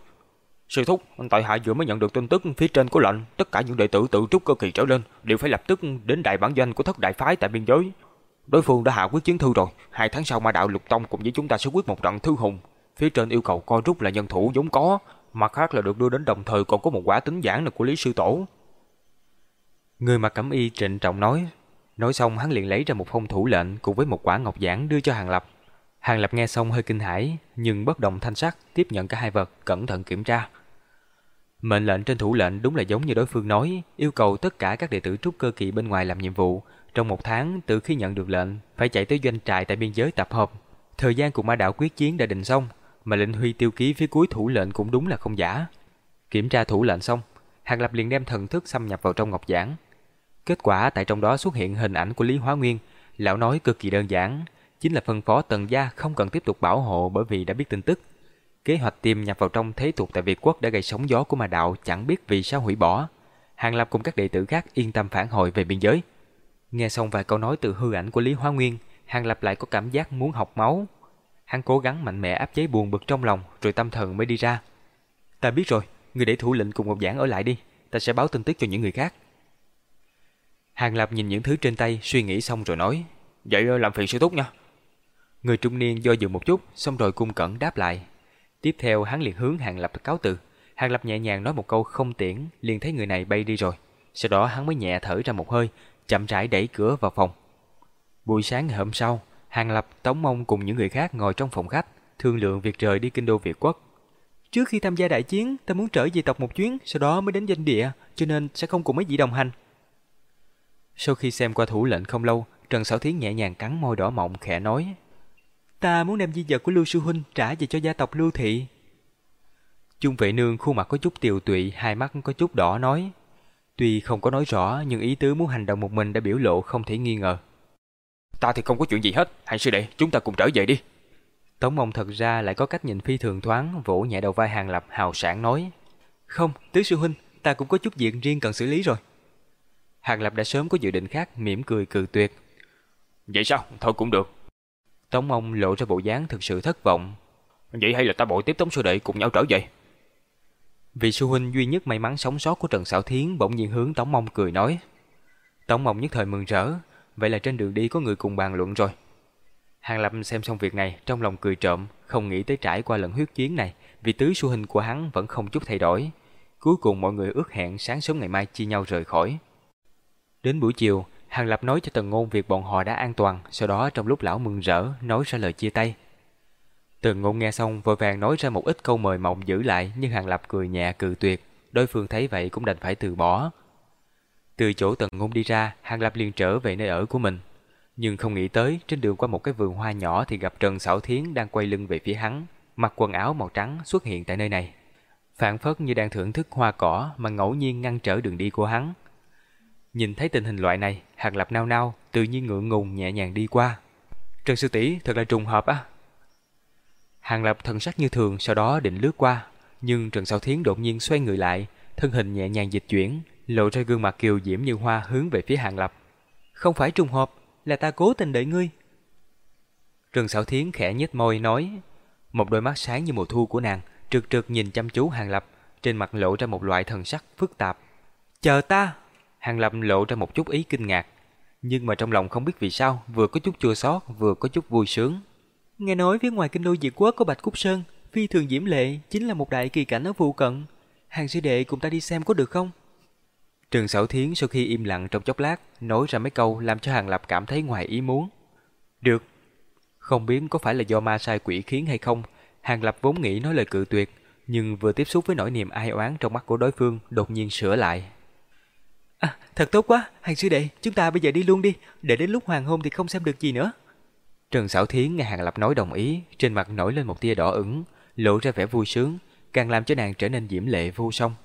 Sư thúc, tại hạ vừa mới nhận được tin tức phía trên có lệnh, tất cả những đệ tử tự trúc cơ kỳ trở lên đều phải lập tức đến đại bản doanh của thất đại phái tại biên giới. Đối phương đã hạ quyết chiến thư rồi, hai tháng sau ma đạo lục tông cùng với chúng ta sẽ quyết một trận thư hùng. Phía trên yêu cầu co rút là nhân thủ vốn có, mặt khác là được đưa đến đồng thời còn có một quả tính giảng là của Lý Sư Tổ. Người mặc cẩm y trịnh trọng nói, nói xong hắn liền lấy ra một phong thủ lệnh cùng với một quả ngọc giản đưa cho Hàng Lập. Hàng Lập nghe xong hơi kinh hãi, nhưng bất động thanh sắc tiếp nhận cả hai vật, cẩn thận kiểm tra. Mệnh lệnh trên thủ lệnh đúng là giống như đối phương nói, yêu cầu tất cả các đệ tử trúc cơ kỳ bên ngoài làm nhiệm vụ, trong một tháng từ khi nhận được lệnh phải chạy tới doanh trại tại biên giới tập hợp. Thời gian cùng ma đạo quyết chiến đã định xong, mà lệnh huy tiêu ký phía cuối thủ lệnh cũng đúng là không giả. Kiểm tra thủ lệnh xong, Hàng Lập liền đem thần thức xâm nhập vào trong ngọc giảng. Kết quả tại trong đó xuất hiện hình ảnh của Lý Hóa Nguyên, lão nói cực kỳ đơn giản, chính là phân phó tần gia không cần tiếp tục bảo hộ bởi vì đã biết tin tức. Kế hoạch tiêm nhập vào trong thế tục tại Việt quốc đã gây sóng gió của ma đạo chẳng biết vì sao hủy bỏ. Hàng Lập cùng các đệ tử khác yên tâm phản hồi về biên giới. Nghe xong vài câu nói từ hư ảnh của Lý Hóa Nguyên, Hàng Lập lại có cảm giác muốn học máu. Hắn cố gắng mạnh mẽ áp chế buồn bực trong lòng, rồi tâm thần mới đi ra. Ta biết rồi, người để thủ lệnh cùng một giảng ở lại đi, ta sẽ báo tin tức cho những người khác. Hàng Lập nhìn những thứ trên tay, suy nghĩ xong rồi nói, vậy ờ, làm phiền sư thúc nha. Người trung niên do dự một chút, xong rồi cung cẩn đáp lại. Tiếp theo hắn liền hướng Hàng Lập cáo từ. Hàng Lập nhẹ nhàng nói một câu không tiễn, liền thấy người này bay đi rồi. Sau đó hắn mới nhẹ thở ra một hơi, chậm rãi đẩy cửa vào phòng. Buổi sáng ngày hôm sau, Hàng Lập, Tống Mông cùng những người khác ngồi trong phòng khách, thương lượng việc rời đi kinh đô Việt Quốc. Trước khi tham gia đại chiến, ta muốn trở về tộc một chuyến, sau đó mới đến doanh địa, cho nên sẽ không cùng mấy vị đồng hành. Sau khi xem qua thủ lệnh không lâu, Trần Sảo Thiến nhẹ nhàng cắn môi đỏ mọng khẽ nói. Ta muốn đem di vật của Lưu Sư Huynh trả về cho gia tộc Lưu Thị. Trung vệ nương khuôn mặt có chút tiều tụy, hai mắt có chút đỏ nói. Tuy không có nói rõ, nhưng ý tứ muốn hành động một mình đã biểu lộ không thể nghi ngờ. Ta thì không có chuyện gì hết, hãy sư đệ, chúng ta cùng trở về đi. Tống mông thật ra lại có cách nhìn phi thường thoáng, vỗ nhẹ đầu vai hàng lập hào sản nói. Không, tứ sư huynh, ta cũng có chút việc riêng cần xử lý rồi. Hàng lập đã sớm có dự định khác, mỉm cười cự tuyệt. Vậy sao? Thôi cũng được. Tống mông lộ ra bộ dáng thực sự thất vọng. Vậy hay là ta bội tiếp Tống sư đệ cùng nhau trở về? Vị sư huynh duy nhất may mắn sống sót của Trần Sảo Thiến bỗng nhiên hướng Tống Mông cười nói. Tống Mông nhất thời mừng rỡ, vậy là trên đường đi có người cùng bàn luận rồi. Hàng Lâm xem xong việc này, trong lòng cười trộm, không nghĩ tới trải qua lần huyết chiến này, vì tứ sư huynh của hắn vẫn không chút thay đổi. Cuối cùng mọi người ước hẹn sáng sớm ngày mai chia nhau rời khỏi. Đến buổi chiều, Hàng Lập nói cho Tần Ngôn việc bọn họ đã an toàn, sau đó trong lúc lão mừng rỡ nói ra lời chia tay. Tần Ngôn nghe xong vội vàng nói ra một ít câu mời mộng giữ lại, nhưng Hàng Lập cười nhẹ cự tuyệt, đối phương thấy vậy cũng đành phải từ bỏ. Từ chỗ Tần Ngôn đi ra, Hàng Lập liền trở về nơi ở của mình. Nhưng không nghĩ tới, trên đường qua một cái vườn hoa nhỏ thì gặp Trần Sảo Thiến đang quay lưng về phía hắn, mặc quần áo màu trắng xuất hiện tại nơi này. Phản phất như đang thưởng thức hoa cỏ mà ngẫu nhiên ngăn trở đường đi của hắn. Nhìn thấy tình hình loại này, Hàng Lập nao nao, tự nhiên ngượng ngùng nhẹ nhàng đi qua. Trần Sư tỷ thật là trùng hợp á. Hàng Lập thần sắc như thường sau đó định lướt qua, nhưng Trần Sảo Thiến đột nhiên xoay người lại, thân hình nhẹ nhàng dịch chuyển, lộ ra gương mặt kiều diễm như hoa hướng về phía Hàng Lập. Không phải trùng hợp, là ta cố tình đợi ngươi. Trần Sảo Thiến khẽ nhếch môi nói, một đôi mắt sáng như mùa thu của nàng, trực trực nhìn chăm chú Hàng Lập, trên mặt lộ ra một loại thần sắc phức tạp. Chờ ta! Hàng Lập lộ ra một chút ý kinh ngạc, nhưng mà trong lòng không biết vì sao, vừa có chút chua xót, vừa có chút vui sướng. Nghe nói phía ngoài kinh đô Diệt Quốc có Bạch Cúc Sơn, phi thường diễm lệ, chính là một đại kỳ cảnh ở phụ cận. Hàng sư đệ cùng ta đi xem có được không? Trần Sảo Thiến sau khi im lặng trong chốc lát, nói ra mấy câu làm cho Hàng Lập cảm thấy ngoài ý muốn. Được. Không biết có phải là do ma sai quỷ khiến hay không, Hàng Lập vốn nghĩ nói lời cự tuyệt, nhưng vừa tiếp xúc với nỗi niềm ai oán trong mắt của đối phương, đột nhiên sửa lại. À, thật tốt quá, hàng sư đệ, chúng ta bây giờ đi luôn đi, để đến lúc hoàng hôn thì không xem được gì nữa. Trần Sảo Thiến nghe Hàng Lập nói đồng ý, trên mặt nổi lên một tia đỏ ửng, lộ ra vẻ vui sướng, càng làm cho nàng trở nên diễm lệ vô song.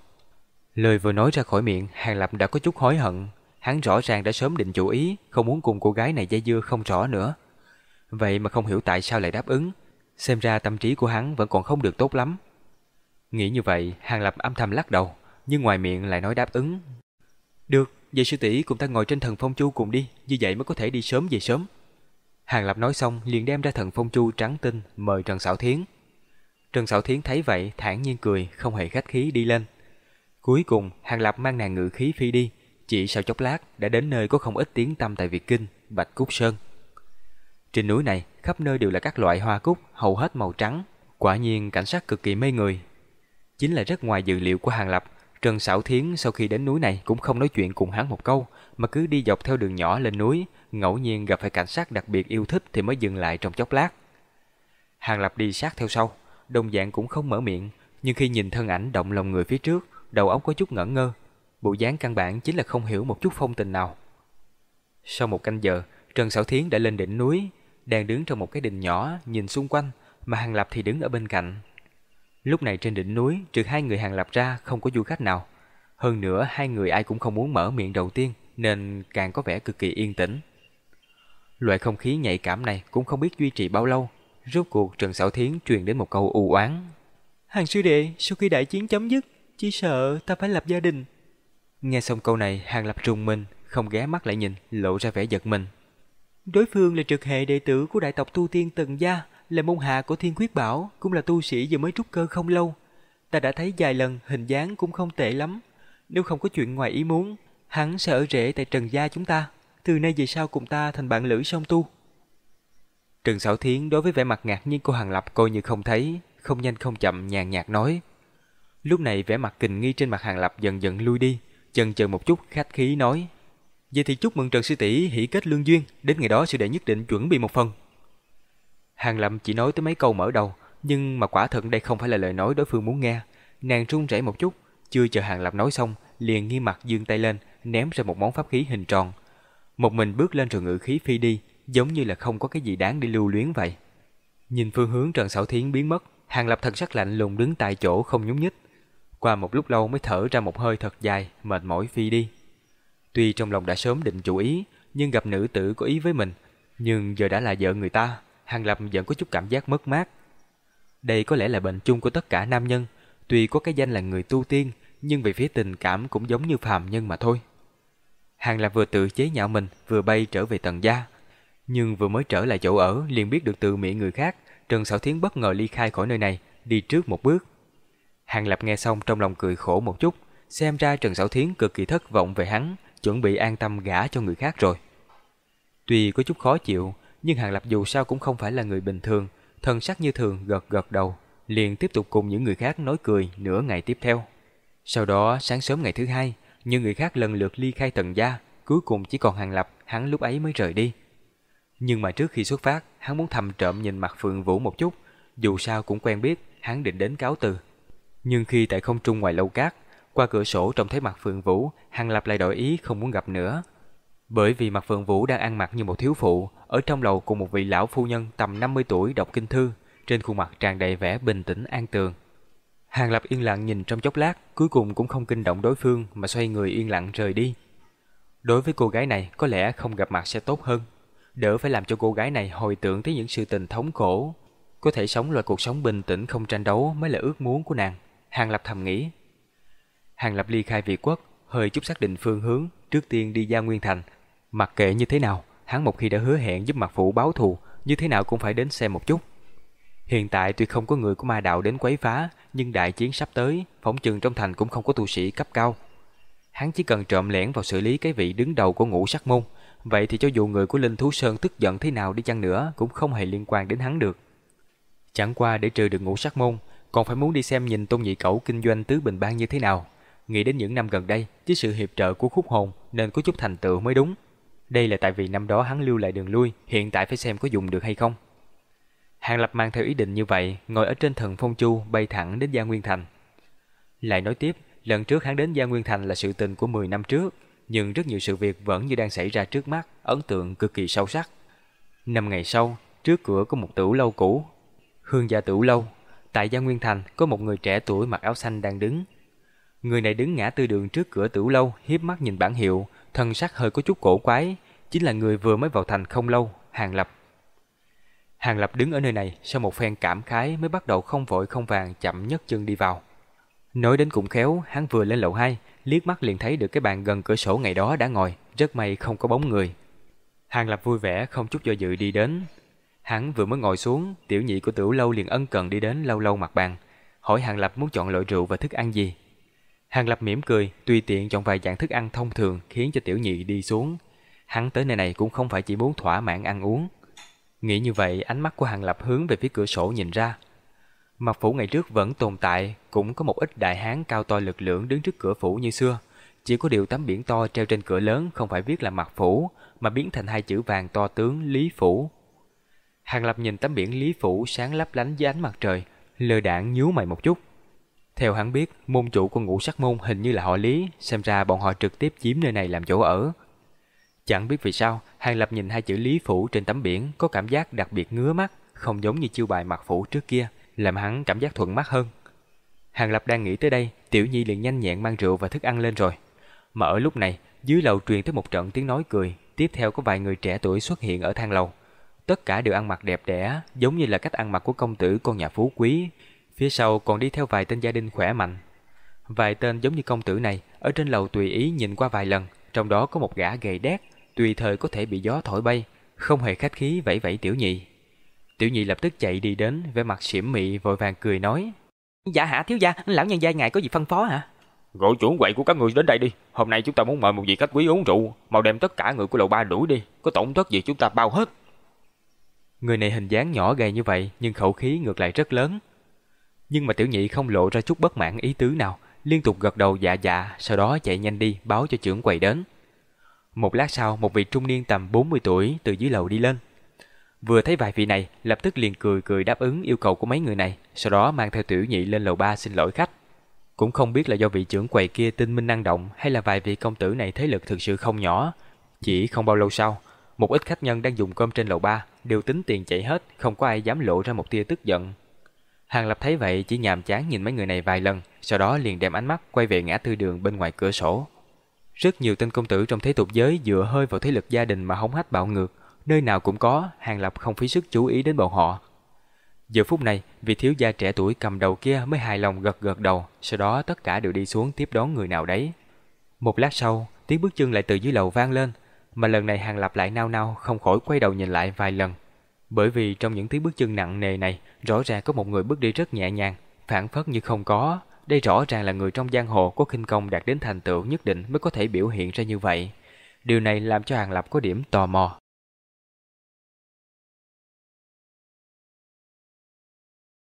Lời vừa nói ra khỏi miệng, Hàng Lập đã có chút hối hận, hắn rõ ràng đã sớm định chủ ý, không muốn cùng cô gái này dây dưa không rõ nữa. Vậy mà không hiểu tại sao lại đáp ứng, xem ra tâm trí của hắn vẫn còn không được tốt lắm. Nghĩ như vậy, Hàng Lập âm thầm lắc đầu, nhưng ngoài miệng lại nói đáp ứng. Được, vậy sư tỷ cùng ta ngồi trên thần phong chu cùng đi, như vậy mới có thể đi sớm về sớm. Hàng Lập nói xong liền đem ra thần phong chu trắng tinh mời Trần Sảo Thiến. Trần Sảo Thiến thấy vậy thản nhiên cười, không hề khách khí đi lên. Cuối cùng, Hàng Lập mang nàng ngự khí phi đi, chỉ sau chốc lát đã đến nơi có không ít tiếng tăm tại Việt Kinh, Bạch Cúc Sơn. Trên núi này, khắp nơi đều là các loại hoa cúc, hầu hết màu trắng. Quả nhiên cảnh sát cực kỳ mê người. Chính là rất ngoài dự liệu của Hàng Lập, Trần Sảo Thiến sau khi đến núi này cũng không nói chuyện cùng hắn một câu, mà cứ đi dọc theo đường nhỏ lên núi, ngẫu nhiên gặp phải cảnh sát đặc biệt yêu thích thì mới dừng lại trong chốc lát. Hàng Lập đi sát theo sau, đồng dạng cũng không mở miệng, nhưng khi nhìn thân ảnh động lòng người phía trước, đầu óc có chút ngẩn ngơ. Bộ dáng căn bản chính là không hiểu một chút phong tình nào. Sau một canh giờ, Trần Sảo Thiến đã lên đỉnh núi, đang đứng trong một cái đình nhỏ nhìn xung quanh, mà Hàng Lập thì đứng ở bên cạnh. Lúc này trên đỉnh núi, trừ hai người Hàng Lập ra không có du khách nào. Hơn nữa hai người ai cũng không muốn mở miệng đầu tiên, nên càng có vẻ cực kỳ yên tĩnh. Loại không khí nhạy cảm này cũng không biết duy trì bao lâu. Rốt cuộc Trần Sảo Thiến truyền đến một câu u oán. Hàng sư đệ, sau khi đại chiến chấm dứt, chỉ sợ ta phải lập gia đình. Nghe xong câu này, Hàng Lập trùng mình, không ghé mắt lại nhìn, lộ ra vẻ giật mình. Đối phương là trực hệ đệ tử của đại tộc tu tiên Tần Gia, là môn hạ của Thiên Quyết Bảo, cũng là tu sĩ vừa mới trúc cơ không lâu. Ta đã thấy vài lần, hình dáng cũng không tệ lắm. Nếu không có chuyện ngoài ý muốn, hắn sẽ ở rễ tại Trần Gia chúng ta. Từ nay về sau cùng ta thành bạn lữ song tu. Trần Sảo Thiến đối với vẻ mặt ngạc nhiên của Hàng Lập coi như không thấy, không nhanh không chậm nhàn nhạt nói. Lúc này vẻ mặt kình nghi trên mặt Hàng Lập dần dần lui đi, chần chờ một chút khách khí nói. Vậy thì chúc mừng Trần Sư tỷ hỷ kết lương duyên, đến ngày đó sư đệ nhất định chuẩn bị một phần. Hàng Lâm chỉ nói tới mấy câu mở đầu, nhưng mà quả thật đây không phải là lời nói đối phương muốn nghe. Nàng run rẩy một chút, chưa chờ Hàng Lập nói xong, liền nghi mặt dương tay lên, ném ra một món pháp khí hình tròn. Một mình bước lên rồi ngự khí phi đi, giống như là không có cái gì đáng để lưu luyến vậy. Nhìn phương hướng Trần Sảo Thiến biến mất, Hàng Lập thật sắc lạnh lùng đứng tại chỗ không nhúc nhích. Qua một lúc lâu mới thở ra một hơi thật dài, mệt mỏi phi đi. Tuy trong lòng đã sớm định chủ ý, nhưng gặp nữ tử có ý với mình, nhưng giờ đã là vợ người ta, Hàng Lập vẫn có chút cảm giác mất mát. Đây có lẽ là bệnh chung của tất cả nam nhân, tuy có cái danh là người tu tiên, nhưng về phía tình cảm cũng giống như phàm nhân mà thôi. Hàng Lập vừa tự chế nhạo mình, vừa bay trở về tầng gia. Nhưng vừa mới trở lại chỗ ở, liền biết được từ miệng người khác, Trần Sảo Thiến bất ngờ ly khai khỏi nơi này, đi trước một bước. Hàng Lập nghe xong trong lòng cười khổ một chút, xem ra Trần Sảo Thiến cực kỳ thất vọng về hắn, chuẩn bị an tâm gả cho người khác rồi. Tuy có chút khó chịu, nhưng Hàng Lập dù sao cũng không phải là người bình thường, thần sắc như thường gật gật đầu, liền tiếp tục cùng những người khác nói cười nửa ngày tiếp theo. Sau đó sáng sớm ngày thứ hai, những người khác lần lượt ly khai tầng gia, cuối cùng chỉ còn Hàng Lập, hắn lúc ấy mới rời đi. Nhưng mà trước khi xuất phát, hắn muốn thầm trộm nhìn mặt Phượng Vũ một chút, dù sao cũng quen biết, hắn định đến cáo từ. Nhưng khi tại không trung ngoài lâu cát, qua cửa sổ trông thấy mặt Phượng Vũ, Hàng Lập lại đổi ý không muốn gặp nữa. Bởi vì mặt Phượng Vũ đang ăn mặc như một thiếu phụ, ở trong lầu cùng một vị lão phu nhân tầm 50 tuổi đọc kinh thư, trên khuôn mặt tràn đầy vẻ bình tĩnh an tường. Hàng Lập yên lặng nhìn trong chốc lát, cuối cùng cũng không kinh động đối phương mà xoay người yên lặng rời đi. Đối với cô gái này, có lẽ không gặp mặt sẽ tốt hơn. Đỡ phải làm cho cô gái này hồi tưởng tới những sự tình thống khổ. Có thể sống loại cuộc sống bình tĩnh không tranh đấu mới là ước muốn của nàng. Hàng Lập thầm nghĩ. Hàng Lập ly khai Việt quốc, hơi chút xác định phương hướng, trước tiên đi ra Nguyên Thành. Mặc kệ như thế nào, hắn một khi đã hứa hẹn giúp mặt phụ báo thù, như thế nào cũng phải đến xem một chút. Hiện tại tuy không có người của ma đạo đến quấy phá, nhưng đại chiến sắp tới, phỏng chừng trong thành cũng không có tu sĩ cấp cao. Hắn chỉ cần trộm lẻn vào xử lý cái vị đứng đầu của ngũ sắc môn, vậy thì cho dù người của Linh Thú Sơn tức giận thế nào đi chăng nữa cũng không hề liên quan đến hắn được. Chẳng qua để trừ được ngũ sắc môn, còn phải muốn đi xem nhìn tôn nhị cẩu kinh doanh tứ bình bang như thế nào. Nghĩ đến những năm gần đây, với sự hiệp trợ của khúc hồn nên có chút thành tựu mới đúng. Đây là tại vì năm đó hắn lưu lại đường lui, hiện tại phải xem có dùng được hay không. Hàng Lập mang theo ý định như vậy, ngồi ở trên thần phong chu bay thẳng đến Gia Nguyên Thành. Lại nói tiếp, lần trước hắn đến Gia Nguyên Thành là sự tình của 10 năm trước, nhưng rất nhiều sự việc vẫn như đang xảy ra trước mắt, ấn tượng cực kỳ sâu sắc. Năm ngày sau, trước cửa có một tửu lâu cũ, Hương gia tửu lâu. Tại Gia Nguyên Thành có một người trẻ tuổi mặc áo xanh đang đứng. Người này đứng ngã tư đường trước cửa tửu lâu, hiếp mắt nhìn bản hiệu, thân sắc hơi có chút cổ quái, chính là người vừa mới vào thành không lâu, Hàng Lập. Hàng Lập đứng ở nơi này, sau một phen cảm khái mới bắt đầu không vội không vàng chậm nhất chân đi vào. Nói đến cũng khéo, hắn vừa lên lầu 2, liếc mắt liền thấy được cái bàn gần cửa sổ ngày đó đã ngồi, rất may không có bóng người. Hàng Lập vui vẻ không chút do dự đi đến. Hắn vừa mới ngồi xuống, tiểu nhị của tiểu lâu liền ân cần đi đến lâu lâu mặt bàn, hỏi Hàng Lập muốn chọn loại rượu và thức ăn gì. Hàng Lập mỉm cười, tùy tiện chọn vài dạng thức ăn thông thường khiến cho tiểu nhị đi xuống. Hắn tới nơi này cũng không phải chỉ muốn thỏa mãn ăn uống. Nghĩ như vậy, ánh mắt của Hàng Lập hướng về phía cửa sổ nhìn ra. Mặt phủ ngày trước vẫn tồn tại, cũng có một ít đại hán cao to lực lượng đứng trước cửa phủ như xưa. Chỉ có điều tấm biển to treo trên cửa lớn không phải viết là mặt phủ, mà biến thành hai chữ vàng to tướng Lý Phủ. Hàng Lập nhìn tấm biển Lý Phủ sáng lấp lánh dưới ánh mặt trời, lơ đảng nhíu mày một chút. Theo hắn biết, môn chủ của ngũ sắc môn hình như là họ Lý, xem ra bọn họ trực tiếp chiếm nơi này làm chỗ ở. Chẳng biết vì sao, Hàng Lập nhìn hai chữ Lý Phủ trên tấm biển có cảm giác đặc biệt ngứa mắt, không giống như chiêu bài mặt phủ trước kia, làm hắn cảm giác thuận mắt hơn. Hàng Lập đang nghĩ tới đây, Tiểu Nhi liền nhanh nhẹn mang rượu và thức ăn lên rồi. Mà ở lúc này, dưới lầu truyền tới một trận tiếng nói cười, tiếp theo có vài người trẻ tuổi xuất hiện ở thang lầu. Tất cả đều ăn mặc đẹp đẽ, giống như là cách ăn mặc của công tử con nhà phú quý. Phía sau còn đi theo vài tên gia đình khỏe mạnh. Vài tên giống như công tử này, ở trên lầu tùy ý nhìn qua vài lần, trong đó có một gã gầy đét, tùy thời có thể bị gió thổi bay, không hề khách khí vẫy vẫy tiểu nhị. Tiểu nhị lập tức chạy đi đến, vẻ mặt xỉm mị vội vàng cười nói: "Dạ hả thiếu gia, lão nhân gia ngài có gì phân phó hả?" Gọi chủ quậy của các người đến đây đi, hôm nay chúng ta muốn mời một vị khách quý uống rượu, mau đem tất cả người của lầu ba đuổi đi, có tổn thất gì chúng ta bao hết. Người này hình dáng nhỏ gầy như vậy nhưng khẩu khí ngược lại rất lớn. Nhưng mà tiểu nhị không lộ ra chút bất mãn ý tứ nào, liên tục gật đầu dạ dạ, sau đó chạy nhanh đi báo cho trưởng quầy đến. Một lát sau, một vị trung niên tầm 40 tuổi từ dưới lầu đi lên. Vừa thấy vài vị này, lập tức liền cười cười đáp ứng yêu cầu của mấy người này, sau đó mang theo tiểu nhị lên lầu ba xin lỗi khách. Cũng không biết là do vị trưởng quầy kia tinh minh năng động hay là vài vị công tử này thế lực thực sự không nhỏ. Chỉ không bao lâu sau, một ít khách nhân đang dùng cơm trên lầu ba đều tính tiền chạy hết, không có ai dám lộ ra một tia tức giận. Hàng Lập thấy vậy chỉ nhàm chán nhìn mấy người này vài lần, sau đó liền đem ánh mắt quay về ngã tư đường bên ngoài cửa sổ. Rất nhiều tên công tử trong thế tục giới dựa hơi vào thế lực gia đình mà hống hách bạo ngược, nơi nào cũng có, Hàng Lập không phí sức chú ý đến bọn họ. Giờ phút này, vị thiếu gia trẻ tuổi cầm đầu kia mới hài lòng gật gật đầu, sau đó tất cả đều đi xuống tiếp đón người nào đấy. Một lát sau, tiếng bước chân lại từ dưới lầu vang lên, mà lần này Hàng Lập lại nao nao không khỏi quay đầu nhìn lại vài lần. Bởi vì trong những tiếng bước chân nặng nề này, rõ ràng có một người bước đi rất nhẹ nhàng, phản phất như không có. Đây rõ ràng là người trong giang hồ có khinh công đạt đến thành tựu nhất định mới có thể biểu hiện ra như vậy. Điều này làm cho Hàng Lập có điểm tò mò.